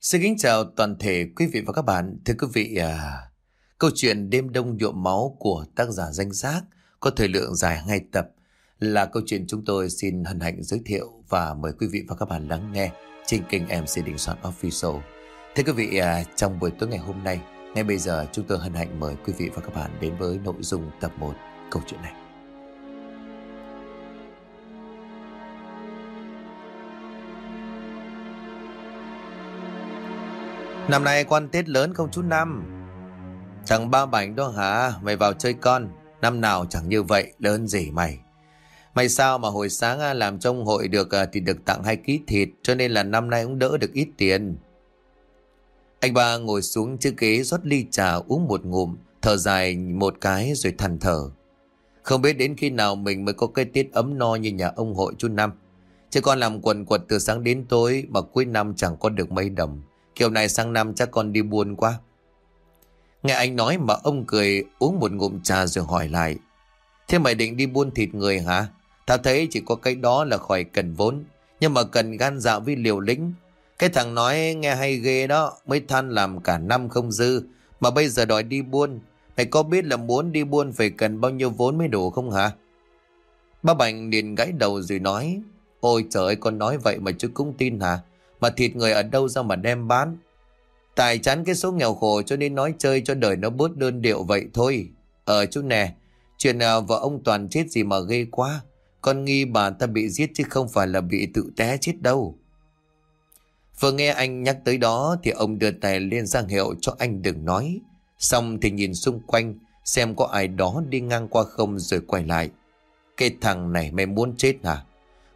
Xin kính chào toàn thể quý vị và các bạn. Thưa quý vị, à, câu chuyện đêm đông nhuộm máu của tác giả danh giác có thời lượng dài hai tập là câu chuyện chúng tôi xin hân hạnh giới thiệu và mời quý vị và các bạn lắng nghe trên kênh MC Đình Soạn Official. Thưa quý vị, à, trong buổi tối ngày hôm nay, ngay bây giờ chúng tôi hân hạnh mời quý vị và các bạn đến với nội dung tập 1 câu chuyện này. Năm nay quan Tết lớn không chú Năm. Thằng ba bảnh đó hả? Mày vào chơi con. Năm nào chẳng như vậy, lớn gì mày. Mày sao mà hồi sáng à, làm trong hội được à, Thì được tặng hai ký thịt, Cho nên là năm nay cũng đỡ được ít tiền. Anh ba ngồi xuống chiếc ghế rót ly trà, uống một ngụm, Thở dài một cái rồi thằn thở. Không biết đến khi nào mình mới có cái Tết ấm no như nhà ông hội chú Năm. Chứ con làm quần quật từ sáng đến tối Mà cuối năm chẳng có được mấy đồng. Kiểu này sang năm chắc con đi buôn quá. Nghe anh nói mà ông cười, uống một ngụm trà rồi hỏi lại. Thế mày định đi buôn thịt người hả? Tao thấy chỉ có cái đó là khỏi cần vốn. Nhưng mà cần gan dạ với liều lĩnh. Cái thằng nói nghe hay ghê đó. Mới than làm cả năm không dư. Mà bây giờ đòi đi buôn. Mày có biết là muốn đi buôn phải cần bao nhiêu vốn mới đủ không hả? Ba Bành liền gãy đầu rồi nói. Ôi trời ơi, con nói vậy mà chứ cũng tin hả? Mà thịt người ở đâu ra mà đem bán? Tài chán cái số nghèo khổ cho nên nói chơi cho đời nó bớt đơn điệu vậy thôi. Ờ chú nè, Chuyện nào vợ ông Toàn chết gì mà ghê quá. Con nghi bà ta bị giết chứ không phải là bị tự té chết đâu. Vừa nghe anh nhắc tới đó Thì ông đưa tay lên giang hiệu cho anh đừng nói. Xong thì nhìn xung quanh, Xem có ai đó đi ngang qua không rồi quay lại. Cái thằng này mày muốn chết hả?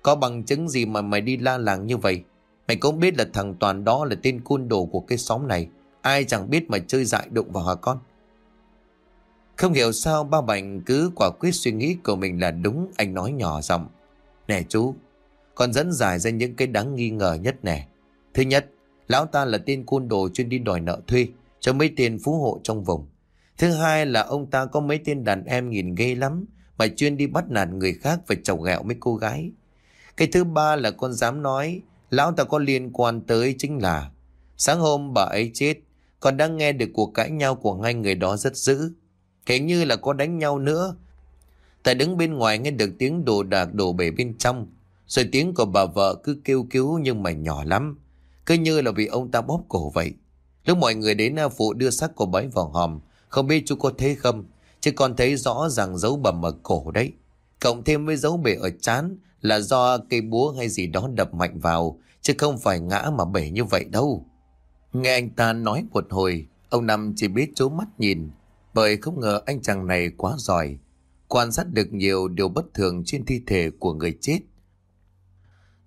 Có bằng chứng gì mà mày đi la làng như vậy? Mày cũng biết là thằng Toàn đó là tên côn đồ của cái xóm này. Ai chẳng biết mà chơi dại đụng vào hả con. Không hiểu sao ba bảnh cứ quả quyết suy nghĩ của mình là đúng anh nói nhỏ giọng. Nè chú, con dẫn giải ra những cái đáng nghi ngờ nhất nè. Thứ nhất, lão ta là tên côn đồ chuyên đi đòi nợ thuê cho mấy tên phú hộ trong vùng. Thứ hai là ông ta có mấy tên đàn em nhìn ghê lắm mà chuyên đi bắt nạt người khác và chầu ghẹo mấy cô gái. Cái thứ ba là con dám nói Lão ta có liên quan tới chính là, Sáng hôm bà ấy chết, Còn đang nghe được cuộc cãi nhau của hai người đó rất dữ. Hình như là có đánh nhau nữa. Ta đứng bên ngoài nghe được tiếng đồ đạc đổ bể bên trong, Rồi tiếng của bà vợ cứ kêu cứu nhưng mà nhỏ lắm. Cứ như là bị ông ta bóp cổ vậy. Lúc mọi người đến à, phụ đưa xác của bái vào hòm, Không biết chú có thấy không, Chứ còn thấy rõ ràng dấu bầm ở cổ đấy. Cộng thêm với dấu bể ở chán Là do cây búa hay gì đó đập mạnh vào chứ không phải ngã mà bể như vậy đâu. Nghe anh ta nói một hồi, ông Năm chỉ biết chố mắt nhìn, bởi không ngờ anh chàng này quá giỏi, quan sát được nhiều điều bất thường trên thi thể của người chết.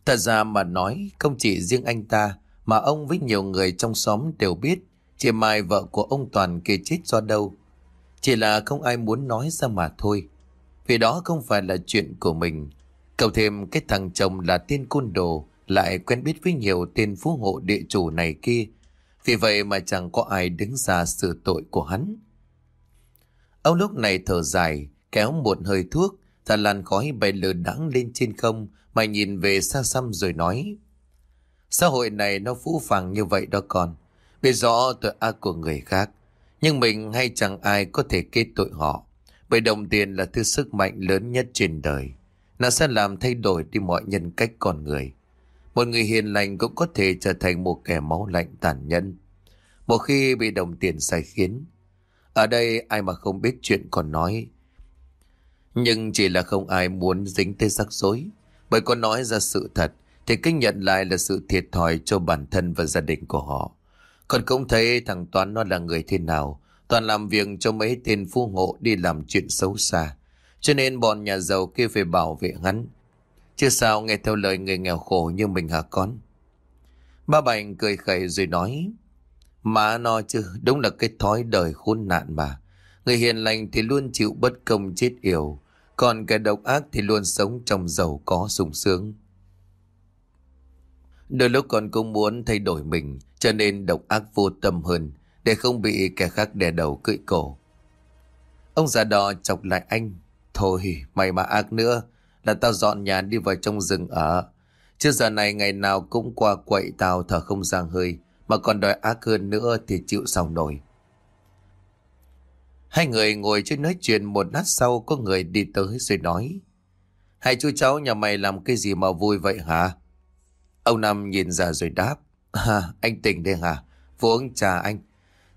Thật ra mà nói, không chỉ riêng anh ta, mà ông với nhiều người trong xóm đều biết chị Mai vợ của ông Toàn kia chết do đâu. Chỉ là không ai muốn nói ra mà thôi. Vì đó không phải là chuyện của mình. Cậu thêm cái thằng chồng là tiên côn đồ, lại quen biết với nhiều tên phú hộ địa chủ này kia. Vì vậy mà chẳng có ai đứng ra xử tội của hắn. Ông lúc này thở dài, kéo một hơi thuốc, thả làn khói bay lờ đắng lên trên không mà nhìn về xa xăm rồi nói. Xã hội này nó phũ phàng như vậy đó con. Biết rõ tội ác của người khác. Nhưng mình hay chẳng ai có thể kết tội họ. Bởi đồng tiền là thứ sức mạnh lớn nhất trên đời. Nó sẽ làm thay đổi đi mọi nhân cách con người. Một người hiền lành cũng có thể trở thành một kẻ máu lạnh tàn nhẫn. Một khi bị đồng tiền sai khiến. Ở đây ai mà không biết chuyện còn nói. Nhưng chỉ là không ai muốn dính tới rắc rối. Bởi có nói ra sự thật, thì kinh nhận lại là sự thiệt thòi cho bản thân và gia đình của họ. Còn cũng thấy thằng Toán nó là người thế nào. Toàn làm việc cho mấy tên phu hộ đi làm chuyện xấu xa. Cho nên bọn nhà giàu kia phải bảo vệ hắn chưa sao nghe theo lời người nghèo khổ như mình hả con? Ba Bành cười khẩy rồi nói. Má no chứ, đúng là cái thói đời khốn nạn mà. Người hiền lành thì luôn chịu bất công chết yểu. Còn kẻ độc ác thì luôn sống trong giàu có sung sướng. Đôi lúc con cũng muốn thay đổi mình, cho nên độc ác vô tâm hơn, để không bị kẻ khác đè đầu cưỡi cổ. Ông già đò chọc lại anh. Thôi, mày mà ác nữa, là tao dọn nhà đi vào trong rừng ở. Chứ giờ này ngày nào cũng qua quậy tao thở không ra hơi, mà còn đòi ác hơn nữa thì chịu sao nổi. Hai người ngồi trên nói chuyện một lát sau có người đi tới rồi nói. Hai chú cháu nhà mày làm cái gì mà vui vậy hả? Ông Năm nhìn ra rồi đáp. À, anh tỉnh đây hả? Vô uống trà anh.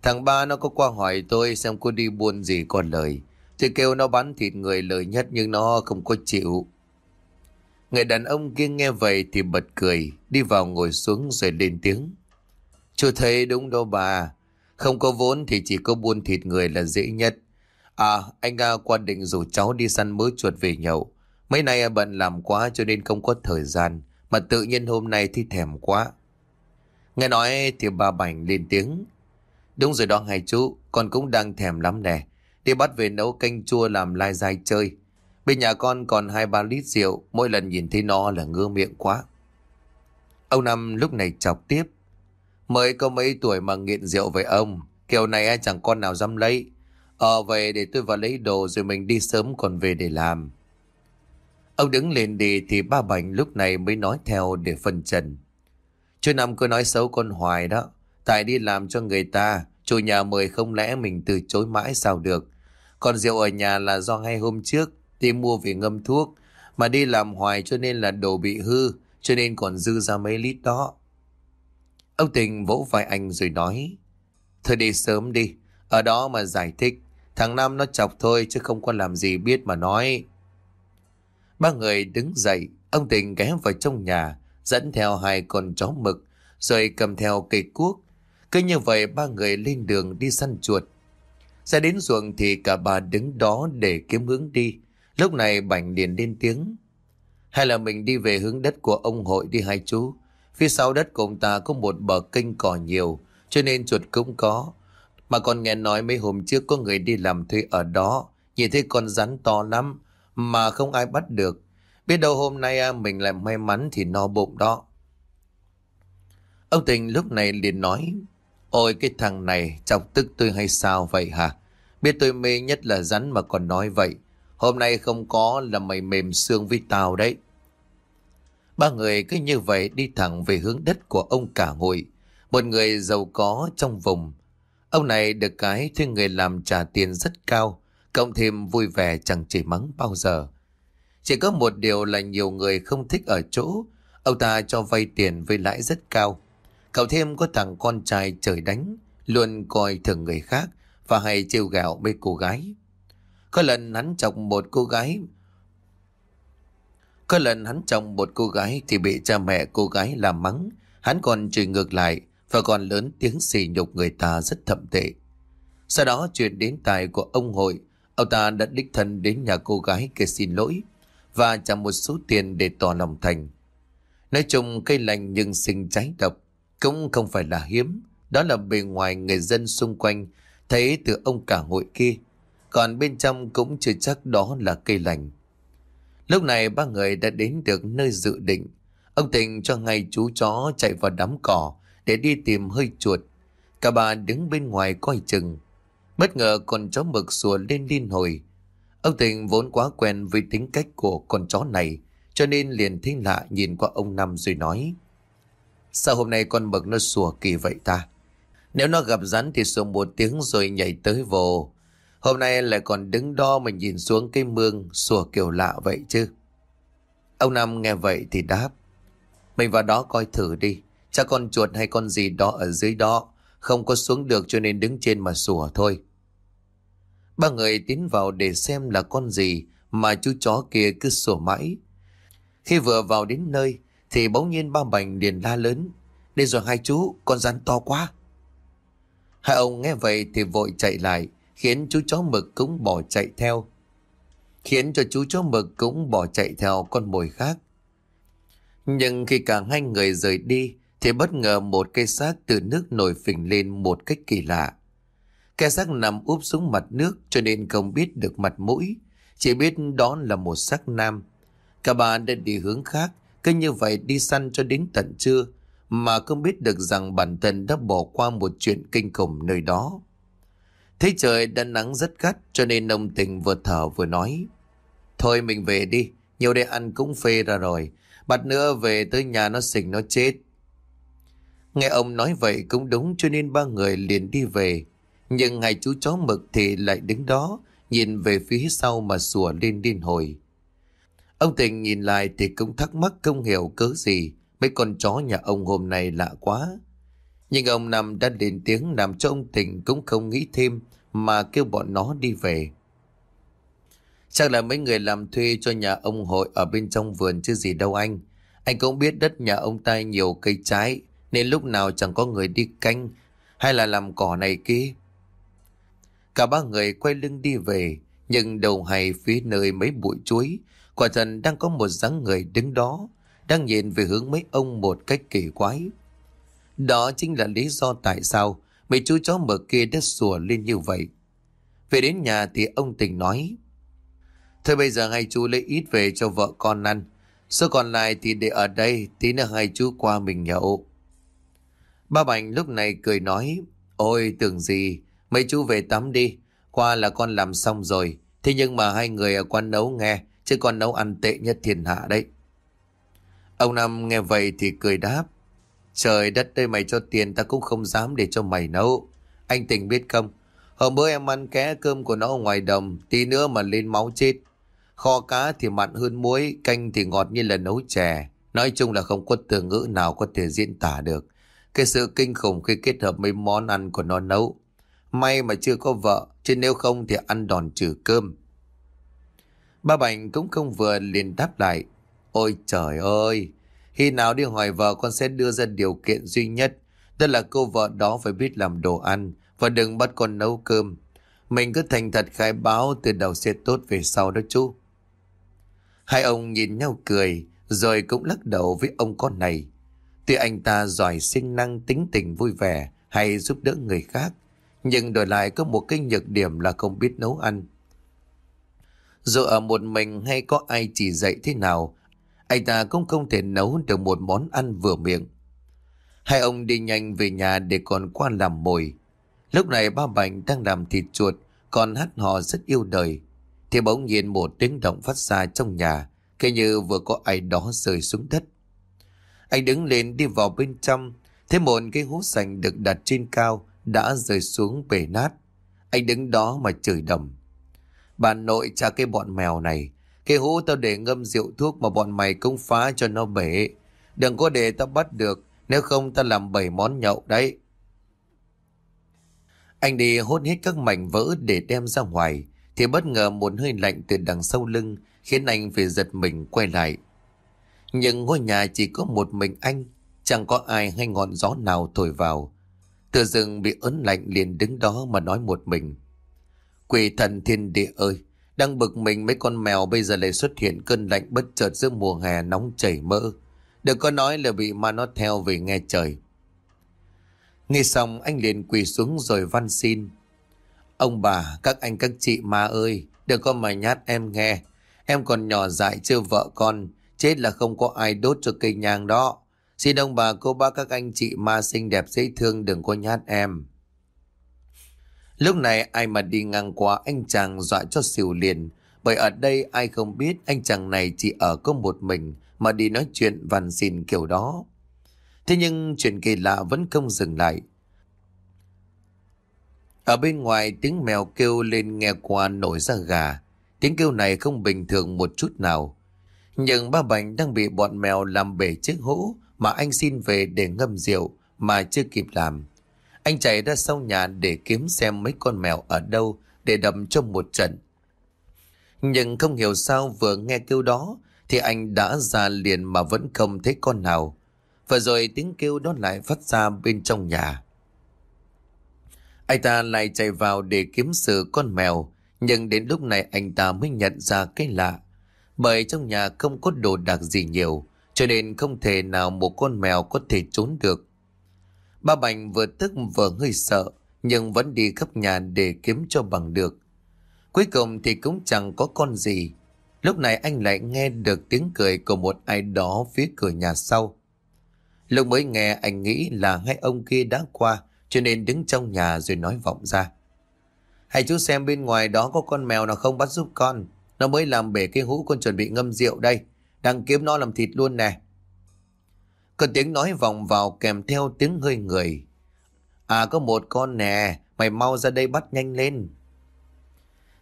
Thằng ba nó có qua hỏi tôi xem có đi buôn gì còn lời. Thì kêu nó bán thịt người lời nhất nhưng nó không có chịu. Người đàn ông kia nghe vậy thì bật cười, đi vào ngồi xuống rồi lên tiếng. Chú thấy đúng đâu bà, không có vốn thì chỉ có buôn thịt người là dễ nhất. À, anh à, qua định rủ cháu đi săn mớ chuột về nhậu. Mấy nay à, bận làm quá cho nên không có thời gian, mà tự nhiên hôm nay thì thèm quá. Nghe nói thì bà Bảnh lên tiếng. Đúng rồi đó hai chú, con cũng đang thèm lắm nè. Đi bắt về nấu canh chua làm lai dai chơi. Bên nhà con còn hai ba lít rượu, mỗi lần nhìn thấy nó là ngơ miệng quá. Ông Năm lúc này chọc tiếp. Mới có mấy tuổi mà nghiện rượu với ông, kiểu này ai chẳng con nào dám lấy. Ờ về để tôi vào lấy đồ rồi mình đi sớm còn về để làm. Ông đứng lên đi thì ba Bảnh lúc này mới nói theo để phân trần. Chú Năm cứ nói xấu con hoài đó. Tại đi làm cho người ta, chủ nhà mời không lẽ mình từ chối mãi sao được. Còn rượu ở nhà là do hai hôm trước đi mua về ngâm thuốc. Mà đi làm hoài cho nên là đồ bị hư, cho nên còn dư ra mấy lít đó. Ông Tình vỗ vai anh rồi nói. Thôi đi sớm đi, ở đó mà giải thích. Thằng Năm nó chọc thôi chứ không có làm gì biết mà nói. Ba người đứng dậy, ông Tình ghé vào trong nhà, dẫn theo hai con chó mực, rồi cầm theo cây cuốc. Cứ như vậy ba người lên đường đi săn chuột. Ra đến ruộng thì cả bà đứng đó để kiếm hướng đi. Lúc này Bảnh liền lên tiếng. Hay là mình đi về hướng đất của ông hội đi hai chú. Phía sau đất của ông ta có một bờ kênh cỏ nhiều, cho nên chuột cũng có. Mà còn nghe nói mấy hôm trước có người đi làm thuê ở đó, nhìn thấy con rắn to lắm, mà không ai bắt được. Biết đâu hôm nay à, mình lại may mắn thì no bụng đó. Ông Tình lúc này liền nói, Ôi cái thằng này chọc tức tôi hay sao vậy hả? Biết tôi mê nhất là rắn mà còn nói vậy. Hôm nay không có là mày mềm xương với tao đấy. Ba người cứ như vậy đi thẳng về hướng đất của ông cả hội. Một người giàu có trong vùng. Ông này được cái thuê người làm trả tiền rất cao. Cộng thêm vui vẻ chẳng chỉ mắng bao giờ. Chỉ có một điều là nhiều người không thích ở chỗ. Ông ta cho vay tiền với lãi rất cao. Cậu thêm có thằng con trai trời đánh. Luôn coi thường người khác và hay trêu gạo mấy cô gái. Có lần hắn chọc một cô gái. Có lần hắn chọc một cô gái Thì bị cha mẹ cô gái làm mắng. Hắn còn chửi ngược lại Và còn lớn tiếng xỉ nhục người ta rất thậm tệ. Sau đó chuyện đến tài của ông hội, Ông ta đã đích thân đến nhà cô gái kể xin lỗi Và trả một số tiền để tỏ lòng thành. Nói chung cây lành nhưng sinh trái độc, Cũng không phải là hiếm. Đó là bề ngoài người dân xung quanh, Thấy từ ông cả hội kia còn bên trong cũng chưa chắc đó là cây lành. Lúc này ba người đã đến được nơi dự định. Ông Tình cho ngay chú chó chạy vào đám cỏ để đi tìm hơi chuột. Cả bà đứng bên ngoài coi chừng. Bất ngờ con chó mực sủa lên liên hồi. Ông Tình vốn quá quen với tính cách của con chó này, cho nên liền thấy lạ nhìn qua ông Năm rồi nói, Sao hôm nay con mực nó sủa kỳ vậy ta? Nếu nó gặp rắn thì sủa một tiếng rồi nhảy tới vồ Hôm nay lại còn đứng đo mà nhìn xuống cái mương sủa kiểu lạ vậy chứ. Ông Năm nghe vậy thì đáp. Mình vào đó coi thử đi. Chắc con chuột hay con gì đó ở dưới đó. Không có xuống được cho nên đứng trên mà sủa thôi. Ba người tiến vào để xem là con gì mà chú chó kia cứ sủa mãi. Khi vừa vào đến nơi thì bỗng nhiên ba bành liền la lớn. Đây rồi hai chú, con rắn to quá. Hai ông nghe vậy thì vội chạy lại khiến chú chó mực cũng bỏ chạy theo. Khiến cho chú chó mực cũng bỏ chạy theo con mồi khác. Nhưng khi cả hai người rời đi thì bất ngờ một cây xác từ nước nổi phình lên một cách kỳ lạ. Cây xác nằm úp xuống mặt nước cho nên không biết được mặt mũi, chỉ biết đó là một xác nam. Cả bà đã đi hướng khác, cứ như vậy đi săn cho đến tận trưa, mà không biết được rằng bản thân đã bỏ qua một chuyện kinh khủng nơi đó. Thấy trời đã nắng rất gắt cho nên ông tình vừa thở vừa nói. Thôi mình về đi, nhiều đây ăn cũng phê ra rồi. Bắt nữa về tới nhà nó xình nó chết. Nghe ông nói vậy cũng đúng cho nên ba người liền đi về. Nhưng hai chú chó mực thì lại đứng đó, nhìn về phía sau mà sủa lên điên hồi. Ông Tình nhìn lại thì cũng thắc mắc không hiểu cớ gì, mấy con chó nhà ông hôm nay lạ quá. Nhưng ông Năm đã lên tiếng làm cho ông Tình cũng không nghĩ thêm mà kêu bọn nó đi về. Chắc là mấy người làm thuê cho nhà ông hội ở bên trong vườn chứ gì đâu anh. Anh cũng biết đất nhà ông ta nhiều cây trái, nên lúc nào chẳng có người đi canh hay là làm cỏ này kia. Cả ba người quay lưng đi về, nhưng đầu hay phía nơi mấy bụi chuối, quả thần đang có một dáng người đứng đó, đang nhìn về hướng mấy ông một cách kỳ quái. Đó chính là lý do tại sao mấy chú chó mở kia đã sủa lên như vậy. Về đến nhà thì ông tình nói, Thôi bây giờ hai chú lấy ít về cho vợ con ăn. Số còn lại thì để ở đây, Tí nữa hai chú qua mình nhậu. Ba Bành lúc này cười nói, Ôi, tưởng gì, Mấy chú về tắm đi. Qua là con làm xong rồi. Thế nhưng mà hai người ở quán nấu nghe, Chứ con nấu ăn tệ nhất thiên hạ đấy. Ông Năm nghe vậy thì cười đáp Trời đất đây mày cho tiền ta cũng không dám để cho mày nấu. Anh tình biết không? Hôm bữa em ăn ké cơm của nó ở ngoài đồng, Tí nữa mà lên máu chết. Kho cá thì mặn hơn muối, Canh thì ngọt như là nấu chè. Nói chung là không có từ ngữ nào có thể diễn tả được. Cái sự kinh khủng khi kết hợp mấy món ăn của nó nấu. May mà chưa có vợ, Chứ nếu không thì ăn đòn trừ cơm. Ba Bành cũng không vừa liền đáp lại. Ôi trời ơi khi nào đi hỏi vợ, con sẽ đưa ra điều kiện duy nhất. Đó là cô vợ đó phải biết làm đồ ăn Và đừng bắt con nấu cơm. Mình cứ thành thật khai báo Từ đầu sẽ tốt về sau đó chú. Hai ông nhìn nhau cười, Rồi cũng lắc đầu với ông con này. Tuy anh ta giỏi sinh năng, tính tình vui vẻ, Hay giúp đỡ người khác, Nhưng đổi lại có một cái nhược điểm là không biết nấu ăn. Dù ở một mình hay có ai chỉ dạy thế nào anh ta cũng không thể nấu được một món ăn vừa miệng Hai ông đi nhanh về nhà để còn qua làm mồi Lúc này ba Bảnh đang làm thịt chuột Còn hát hò rất yêu đời thì bỗng nhiên một tiếng động phát ra trong nhà, kể như vừa có ai đó rơi xuống đất. Anh đứng lên đi vào bên trong, thấy một cái hố sành được đặt trên cao đã rơi xuống bể nát. Anh đứng đó mà chửi đầm. Bà nội cha cái bọn mèo này, cái hũ tao để ngâm rượu thuốc mà bọn mày cũng phá cho nó bể. Đừng có để tao bắt được, nếu không tao làm bảy món nhậu đấy. Anh đi hốt hết các mảnh vỡ để đem ra ngoài thì bất ngờ một hơi lạnh từ đằng sau lưng khiến anh phải giật mình quay lại. Nhưng ngôi nhà chỉ có một mình anh, chẳng có ai hay ngọn gió nào thổi vào. Từ rừng bị ớn lạnh liền đứng đó mà nói một mình. Quỷ thần thiên địa ơi, đang bực mình mấy con mèo bây giờ lại xuất hiện cơn lạnh bất chợt giữa mùa hè nóng chảy mỡ. Đừng có nói là bị ma nó theo về nghe trời. Nghe xong anh liền quỳ xuống rồi văn xin. Ông bà, các anh các chị ma ơi, đừng có mà nhát em nghe. Em còn nhỏ dại chưa vợ con, chết là không có ai đốt cho cây nhang đó. Xin ông bà, cô bác các anh chị ma xinh đẹp dễ thương đừng có nhát em. Lúc này ai mà đi ngang qua, anh chàng dọa cho xỉu liền. Bởi ở đây ai không biết anh chàng này chỉ ở có một mình mà đi nói chuyện vằn xin kiểu đó. Thế nhưng chuyện kỳ lạ vẫn không dừng lại. Ở bên ngoài, tiếng mèo kêu lên nghe qua nổi ra gà. Tiếng kêu này không bình thường một chút nào. Nhưng ba Bành đang bị bọn mèo làm bể chiếc hũ mà anh xin về để ngâm rượu mà chưa kịp làm. Anh chạy ra sau nhà để kiếm xem mấy con mèo ở đâu để đập cho một trận. Nhưng không hiểu sao vừa nghe kêu đó thì anh đã ra liền mà vẫn không thấy con nào. Và rồi tiếng kêu đó lại phát ra bên trong nhà. Anh ta lại chạy vào để kiếm sự con mèo, nhưng đến lúc này anh ta mới nhận ra cái lạ. Bởi trong nhà không có đồ đạc gì nhiều, cho nên không thể nào một con mèo có thể trốn được. Ba Bành vừa tức vừa hơi sợ, nhưng vẫn đi khắp nhà để kiếm cho bằng được. Cuối cùng thì cũng chẳng có con gì. Lúc này anh lại nghe được tiếng cười của một ai đó phía cửa nhà sau. Lúc mới nghe anh nghĩ là hai ông kia đã qua, cho nên đứng trong nhà rồi nói vọng ra. Hãy chú xem bên ngoài đó có con mèo nào không bắt giúp con. Nó mới làm bể cái hũ con chuẩn bị ngâm rượu đây. Đang kiếm nó làm thịt luôn nè. Có tiếng nói vòng vào kèm theo tiếng hơi người. À có một con nè, mày mau ra đây bắt nhanh lên.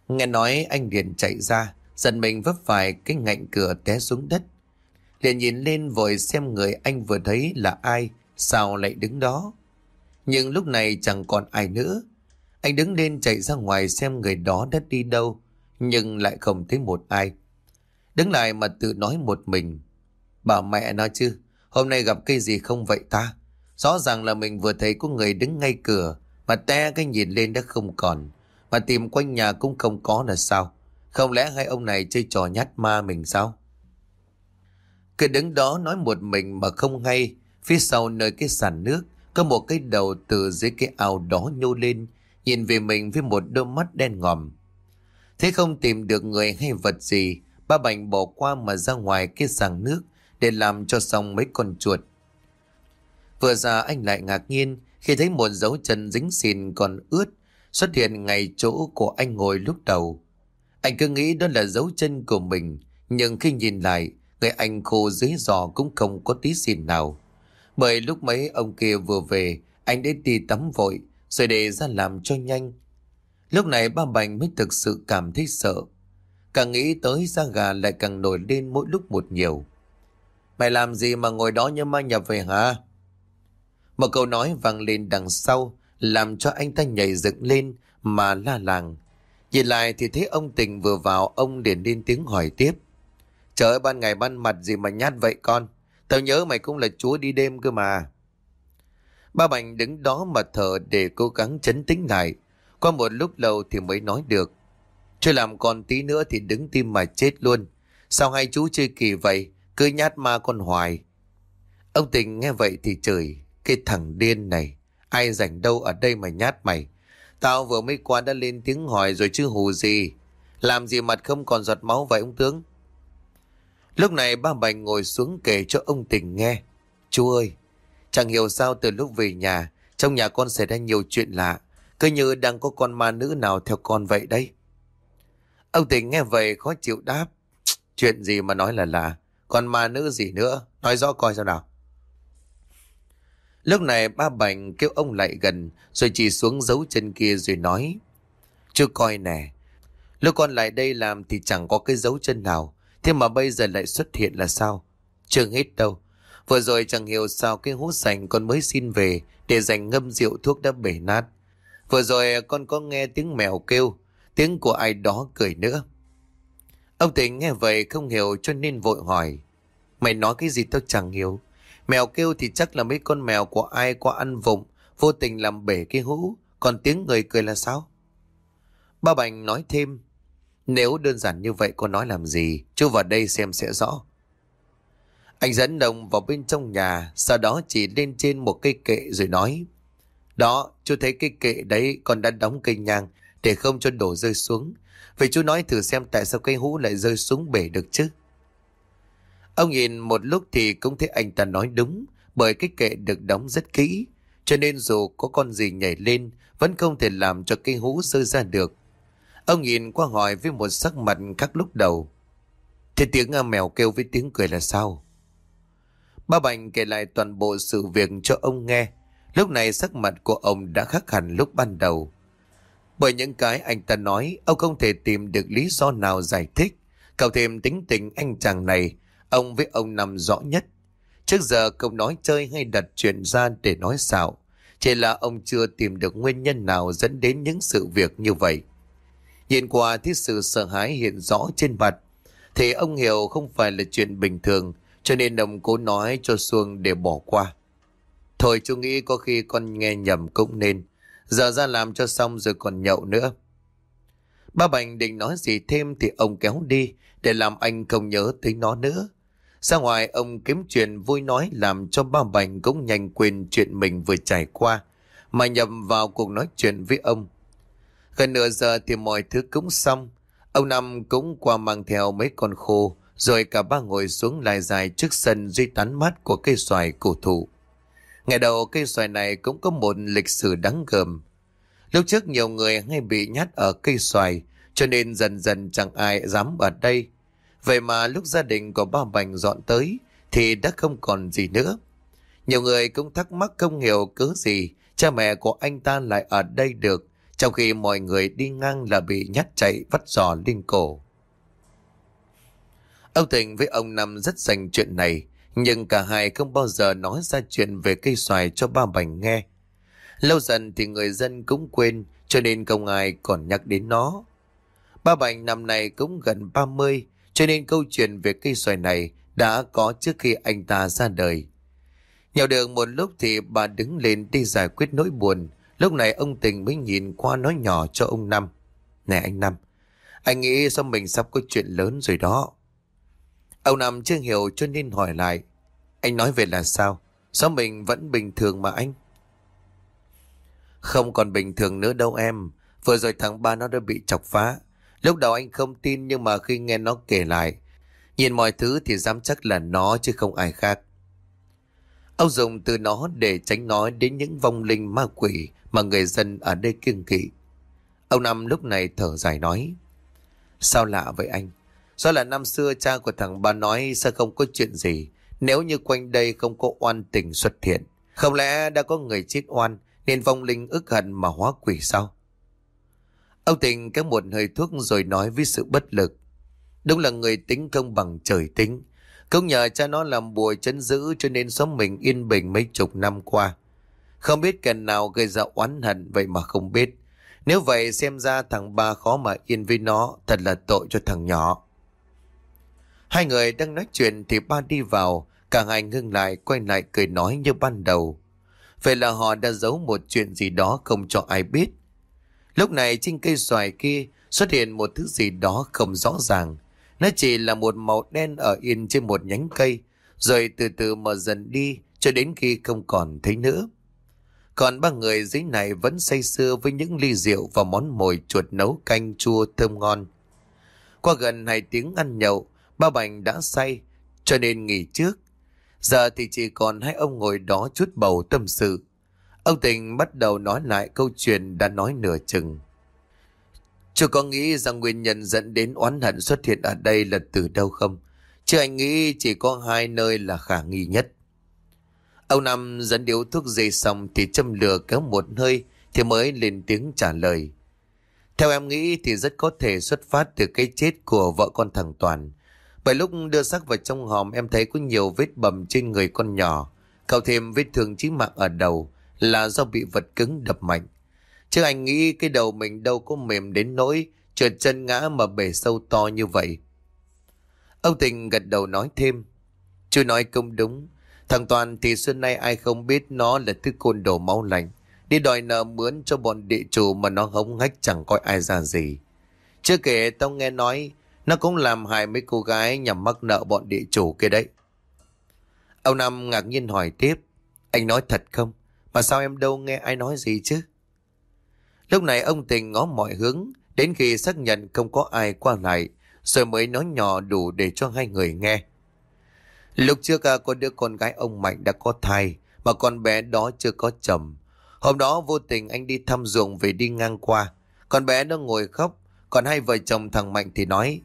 Nghe nói anh liền chạy ra, dần mình vấp phải cái ngạnh cửa té xuống đất. Liền nhìn lên vội xem người anh vừa thấy là ai, sao lại đứng đó. Nhưng lúc này chẳng còn ai nữa. Anh đứng lên chạy ra ngoài xem người đó đã đi đâu, nhưng lại không thấy một ai. Đứng lại mà tự nói một mình. Bà mẹ nó chứ, hôm nay gặp cái gì không vậy ta? Rõ ràng là mình vừa thấy có người đứng ngay cửa, mà te cái nhìn lên đã không còn. Mà tìm quanh nhà cũng không có là sao? Không lẽ hai ông này chơi trò nhát ma mình sao? Cứ đứng đó nói một mình mà không hay, phía sau nơi cái sàn nước, có một cái đầu từ dưới cái ao đó nhô lên, nhìn về mình với một đôi mắt đen ngòm. Thế không tìm được người hay vật gì, ba bành bỏ qua mà ra ngoài cái sàn nước để làm cho xong mấy con chuột. Vừa ra anh lại ngạc nhiên khi thấy một dấu chân dính xìn còn ướt xuất hiện ngay chỗ của anh ngồi lúc đầu. Anh cứ nghĩ đó là dấu chân của mình, nhưng khi nhìn lại, người anh khô dưới giò cũng không có tí xìn nào. Bởi lúc mấy ông kia vừa về, anh đến đi tắm vội, rồi để ra làm cho nhanh. Lúc này ba Bành mới thực sự cảm thấy sợ. Càng nghĩ tới da gà lại càng nổi lên mỗi lúc một nhiều. Mày làm gì mà ngồi đó như ma nhập về hả? Một câu nói vang lên đằng sau, làm cho anh ta nhảy dựng lên mà la làng. Nhìn lại thì thấy ông Tình vừa vào, ông liền lên tiếng hỏi tiếp. Trời ơi, ban ngày ban mặt gì mà nhát vậy con? Tao nhớ mày cũng là chúa đi đêm cơ mà. Ba Bành đứng đó mà thở để cố gắng chấn tĩnh lại. Qua một lúc lâu thì mới nói được. Chưa làm còn tí nữa thì đứng tim mà chết luôn. Sao hai chú chơi kỳ vậy? Cứ nhát ma con hoài. Ông Tình nghe vậy thì chửi. Cái thằng điên này. Ai rảnh đâu ở đây mà nhát mày. Tao vừa mới qua đã lên tiếng hỏi rồi chứ hù gì. Làm gì mặt không còn giọt máu vậy ông tướng? Lúc này ba Bành ngồi xuống kể cho ông Tình nghe. Chú ơi, chẳng hiểu sao từ lúc về nhà, trong nhà con xảy ra nhiều chuyện lạ. Cứ như đang có con ma nữ nào theo con vậy đấy. Ông Tình nghe vậy khó chịu đáp. Chuyện gì mà nói là lạ. Còn ma nữ gì nữa, nói rõ coi sao nào. Lúc này ba Bành kêu ông lại gần rồi chỉ xuống dấu chân kia rồi nói. chưa coi nè, lúc con lại đây làm thì chẳng có cái dấu chân nào. Thế mà bây giờ lại xuất hiện là sao? Chưa hết đâu. Vừa rồi chẳng hiểu sao cái hút sành con mới xin về để dành ngâm rượu thuốc đã bể nát. Vừa rồi con có nghe tiếng mèo kêu, tiếng của ai đó cười nữa. Ông Tịnh nghe vậy không hiểu cho nên vội hỏi. Mày nói cái gì tao chẳng hiểu. Mèo kêu thì chắc là mấy con mèo của ai qua ăn vụng, vô tình làm bể cái hũ, còn tiếng người cười là sao? Ba Bành nói thêm, nếu đơn giản như vậy cô nói làm gì, chú vào đây xem sẽ rõ. Anh dẫn đồng vào bên trong nhà, sau đó chỉ lên trên một cây kệ rồi nói, đó, chú thấy cái kệ đấy con đã đóng cây nhang để không cho đổ rơi xuống. Vậy chú nói thử xem tại sao cây hũ lại rơi xuống bể được chứ? Ông nhìn một lúc thì cũng thấy anh ta nói đúng, bởi cái kệ được đóng rất kỹ, cho nên dù có con gì nhảy lên, vẫn không thể làm cho cây hũ rơi ra được. Ông nhìn qua hỏi với một sắc mặt khác lúc đầu. Thế tiếng mèo kêu với tiếng cười là sao? Ba Bành kể lại toàn bộ sự việc cho ông nghe. Lúc này sắc mặt của ông đã khác hẳn lúc ban đầu. Bởi những cái anh ta nói, ông không thể tìm được lý do nào giải thích. Cậu thêm tính tình anh chàng này Ông với ông nằm rõ nhất. Trước giờ cậu nói chơi hay đặt chuyện ra để nói xạo. Chỉ là ông chưa tìm được nguyên nhân nào dẫn đến những sự việc như vậy. Nhìn qua thấy sự sợ hãi hiện rõ trên mặt. Thì ông hiểu không phải là chuyện bình thường. Cho nên ông cố nói cho Xuông để bỏ qua. Thôi chú nghĩ có khi con nghe nhầm cũng nên. Giờ ra làm cho xong rồi còn nhậu nữa. Ba Bành định nói gì thêm thì ông kéo đi để làm anh không nhớ tới nó nữa. Ra ngoài ông kiếm chuyện vui nói làm cho ba Bành cũng nhanh quên chuyện mình vừa trải qua, mà nhầm vào cuộc nói chuyện với ông. Gần nửa giờ thì mọi thứ cũng xong. Ông Năm cũng qua mang theo mấy con khô, rồi cả ba ngồi xuống lại dài trước sân duy tán mát của cây xoài cổ thụ. Ngày đầu cây xoài này cũng có một lịch sử đáng gờm. Lúc trước nhiều người hay bị nhát ở cây xoài, cho nên dần dần chẳng ai dám ở đây. Vậy mà lúc gia đình của ba Bành dọn tới thì đã không còn gì nữa. Nhiều người cũng thắc mắc không hiểu cớ gì cha mẹ của anh ta lại ở đây được, trong khi mọi người đi ngang là bị nhát chạy vắt giò lên cổ. Ông Tình với ông Năm rất dành chuyện này, nhưng cả hai không bao giờ nói ra chuyện về cây xoài cho ba Bành nghe. Lâu dần thì người dân cũng quên, cho nên không ai còn nhắc đến nó. Ba Bành năm nay cũng gần 30, cho nên câu chuyện về cây xoài này đã có trước khi anh ta ra đời. Nhào được một lúc thì bà đứng lên đi giải quyết nỗi buồn. Lúc này ông Tình mới nhìn qua nói nhỏ cho ông Năm. Này anh Năm, anh nghĩ sao mình sắp có chuyện lớn rồi đó. Ông Nam chưa hiểu cho nên hỏi lại. Anh nói về là sao? Sao mình vẫn bình thường mà anh? Không còn bình thường nữa đâu em. Vừa rồi tháng 3 nó đã bị chọc phá. Lúc đầu anh không tin nhưng mà khi nghe nó kể lại, nhìn mọi thứ thì dám chắc là nó chứ không ai khác. Ông dùng từ nó để tránh nói đến những vong linh ma quỷ mà người dân ở đây kiêng kỵ. Ông Năm lúc này thở dài nói. Sao lạ vậy anh? Do là năm xưa cha của thằng ba nói sao không có chuyện gì nếu như quanh đây không có oan tình xuất hiện. Không lẽ đã có người chết oan nên vong linh ức hận mà hóa quỷ sao? Ông tình các một hơi thuốc rồi nói với sự bất lực. Đúng là người tính công bằng trời tính. Công nhờ cha nó làm bùa chấn giữ cho nên sống mình yên bình mấy chục năm qua. Không biết kẻ nào gây ra oán hận vậy mà không biết. Nếu vậy xem ra thằng ba khó mà yên với nó, thật là tội cho thằng nhỏ. Hai người đang nói chuyện thì ba đi vào, cả hai ngưng lại quay lại cười nói như ban đầu. Vậy là họ đã giấu một chuyện gì đó không cho ai biết. Lúc này trên cây xoài kia xuất hiện một thứ gì đó không rõ ràng. Nó chỉ là một màu đen ở yên trên một nhánh cây, rồi từ từ mở dần đi cho đến khi không còn thấy nữa. Còn ba người dưới này vẫn say sưa với những ly rượu và món mồi chuột nấu canh chua thơm ngon. Qua gần hai tiếng ăn nhậu, ba bành đã say, cho nên nghỉ trước. Giờ thì chỉ còn hai ông ngồi đó chút bầu tâm sự. Ông Tình bắt đầu nói lại câu chuyện đã nói nửa chừng. Chưa có nghĩ rằng nguyên nhân dẫn đến oán hận xuất hiện ở đây là từ đâu không? Chứ anh nghĩ chỉ có hai nơi là khả nghi nhất. Ông Năm dẫn điếu thuốc dây xong thì châm lửa kéo một hơi thì mới lên tiếng trả lời. Theo em nghĩ thì rất có thể xuất phát từ cái chết của vợ con thằng Toàn. Bởi lúc đưa xác vào trong hòm, em thấy có nhiều vết bầm trên người con nhỏ. Cậu thêm vết thương chí mạng ở đầu là do bị vật cứng đập mạnh. Chứ anh nghĩ cái đầu mình đâu có mềm đến nỗi trượt chân ngã mà bể sâu to như vậy. Ông Tình gật đầu nói thêm. Chú nói công đúng. Thằng Toàn thì xưa nay ai không biết nó là thứ côn đồ máu lạnh. Đi đòi nợ mướn cho bọn địa chủ mà nó hống hách chẳng coi ai ra gì. Chưa kể tao nghe nói nó cũng làm hại mấy cô gái nhằm mắc nợ bọn địa chủ kia đấy. Ông Năm ngạc nhiên hỏi tiếp. Anh nói thật không? Mà sao em đâu nghe ai nói gì chứ? Lúc này ông Tình ngó mọi hướng, đến khi xác nhận không có ai qua lại, rồi mới nói nhỏ đủ để cho hai người nghe. Lúc trước à, có đứa con gái ông Mạnh đã có thai, mà con bé đó chưa có chồng. Hôm đó vô tình anh đi thăm ruộng về đi ngang qua, con bé nó ngồi khóc, còn hai vợ chồng thằng Mạnh thì nói,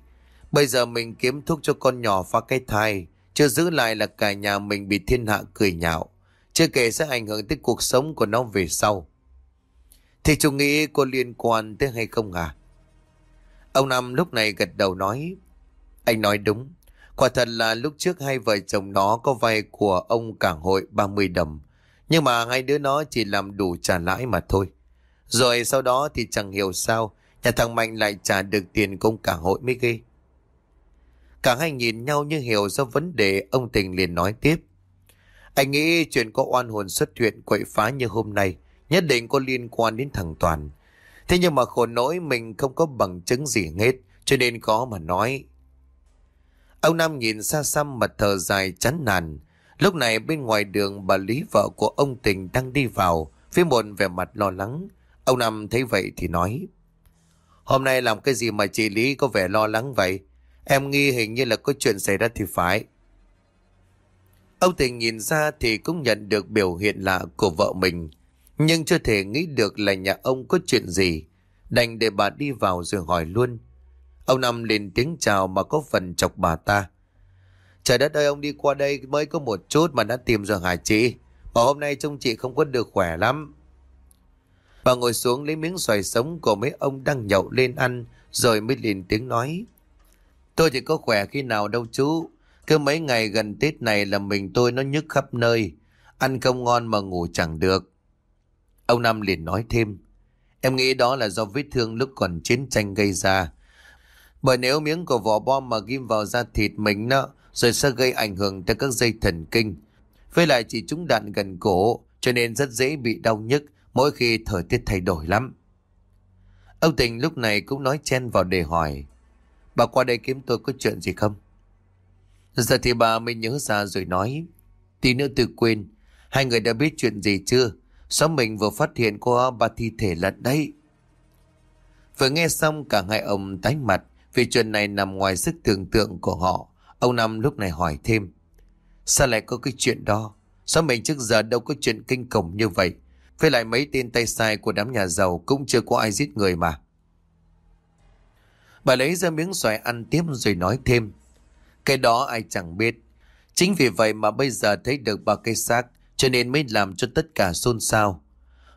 bây giờ mình kiếm thuốc cho con nhỏ phá cái thai, chưa giữ lại là cả nhà mình bị thiên hạ cười nhạo. Chưa kể sẽ ảnh hưởng tới cuộc sống của nó về sau. Thì chú nghĩ có liên quan tới hay không à? Ông Năm lúc này gật đầu nói. Anh nói đúng. Quả thật là lúc trước hai vợ chồng nó có vay của ông cảng hội 30 đồng. Nhưng mà hai đứa nó chỉ làm đủ trả lãi mà thôi. Rồi sau đó thì chẳng hiểu sao nhà thằng Mạnh lại trả được tiền công cảng hội mới ghê. Cả hai nhìn nhau như hiểu ra vấn đề, ông Tình liền nói tiếp. Anh nghĩ chuyện có oan hồn xuất hiện quậy phá như hôm nay, nhất định có liên quan đến thằng Toàn. Thế nhưng mà khổ nỗi mình không có bằng chứng gì hết, cho nên có mà nói. Ông Nam nhìn xa xăm mặt thở dài chán nản. Lúc này bên ngoài đường bà Lý vợ của ông Tình đang đi vào, phía một vẻ mặt lo lắng. Ông Nam thấy vậy thì nói, Hôm nay làm cái gì mà chị Lý có vẻ lo lắng vậy? Em nghi hình như là có chuyện xảy ra thì phải. Ông Tình nhìn ra thì cũng nhận được biểu hiện lạ của vợ mình. Nhưng chưa thể nghĩ được là nhà ông có chuyện gì. Đành để bà đi vào rồi hỏi luôn. Ông Năm lên tiếng chào mà có phần chọc bà ta. Trời đất ơi, ông đi qua đây mới có một chút mà đã tìm rồi hả chị? Mà hôm nay trông chị không có được khỏe lắm. Bà ngồi xuống lấy miếng xoài sống của mấy ông đang nhậu lên ăn, rồi mới liền tiếng nói. Tôi thì có khỏe khi nào đâu chú. Cứ mấy ngày gần Tết này là mình tôi nó nhức khắp nơi. Ăn không ngon mà ngủ chẳng được. Ông Năm liền nói thêm. Em nghĩ đó là do vết thương lúc còn chiến tranh gây ra. Bởi nếu miếng của vỏ bom mà ghim vào da thịt mình nó, rồi sẽ gây ảnh hưởng tới các dây thần kinh. Với lại chỉ trúng đạn gần cổ, cho nên rất dễ bị đau nhức, mỗi khi thời tiết thay đổi lắm. Ông Tình lúc này cũng nói chen vào để hỏi. Bà qua đây kiếm tôi có chuyện gì không? Giờ thì bà mới nhớ ra rồi nói. Tí nữa từ quên. Hai người đã biết chuyện gì chưa? Xóm mình vừa phát hiện có ba thi thể lật đấy. Vừa nghe xong, cả hai ông tái mặt vì chuyện này nằm ngoài sức tưởng tượng của họ. Ông Năm lúc này hỏi thêm. Sao lại có cái chuyện đó? Xóm mình trước giờ đâu có chuyện kinh khủng như vậy. Với lại mấy tên tay sai của đám nhà giàu cũng chưa có ai giết người mà. Bà lấy ra miếng xoài ăn tiếp rồi nói thêm. Cái đó ai chẳng biết. Chính vì vậy mà bây giờ thấy được ba cây xác cho nên mới làm cho tất cả xôn xao.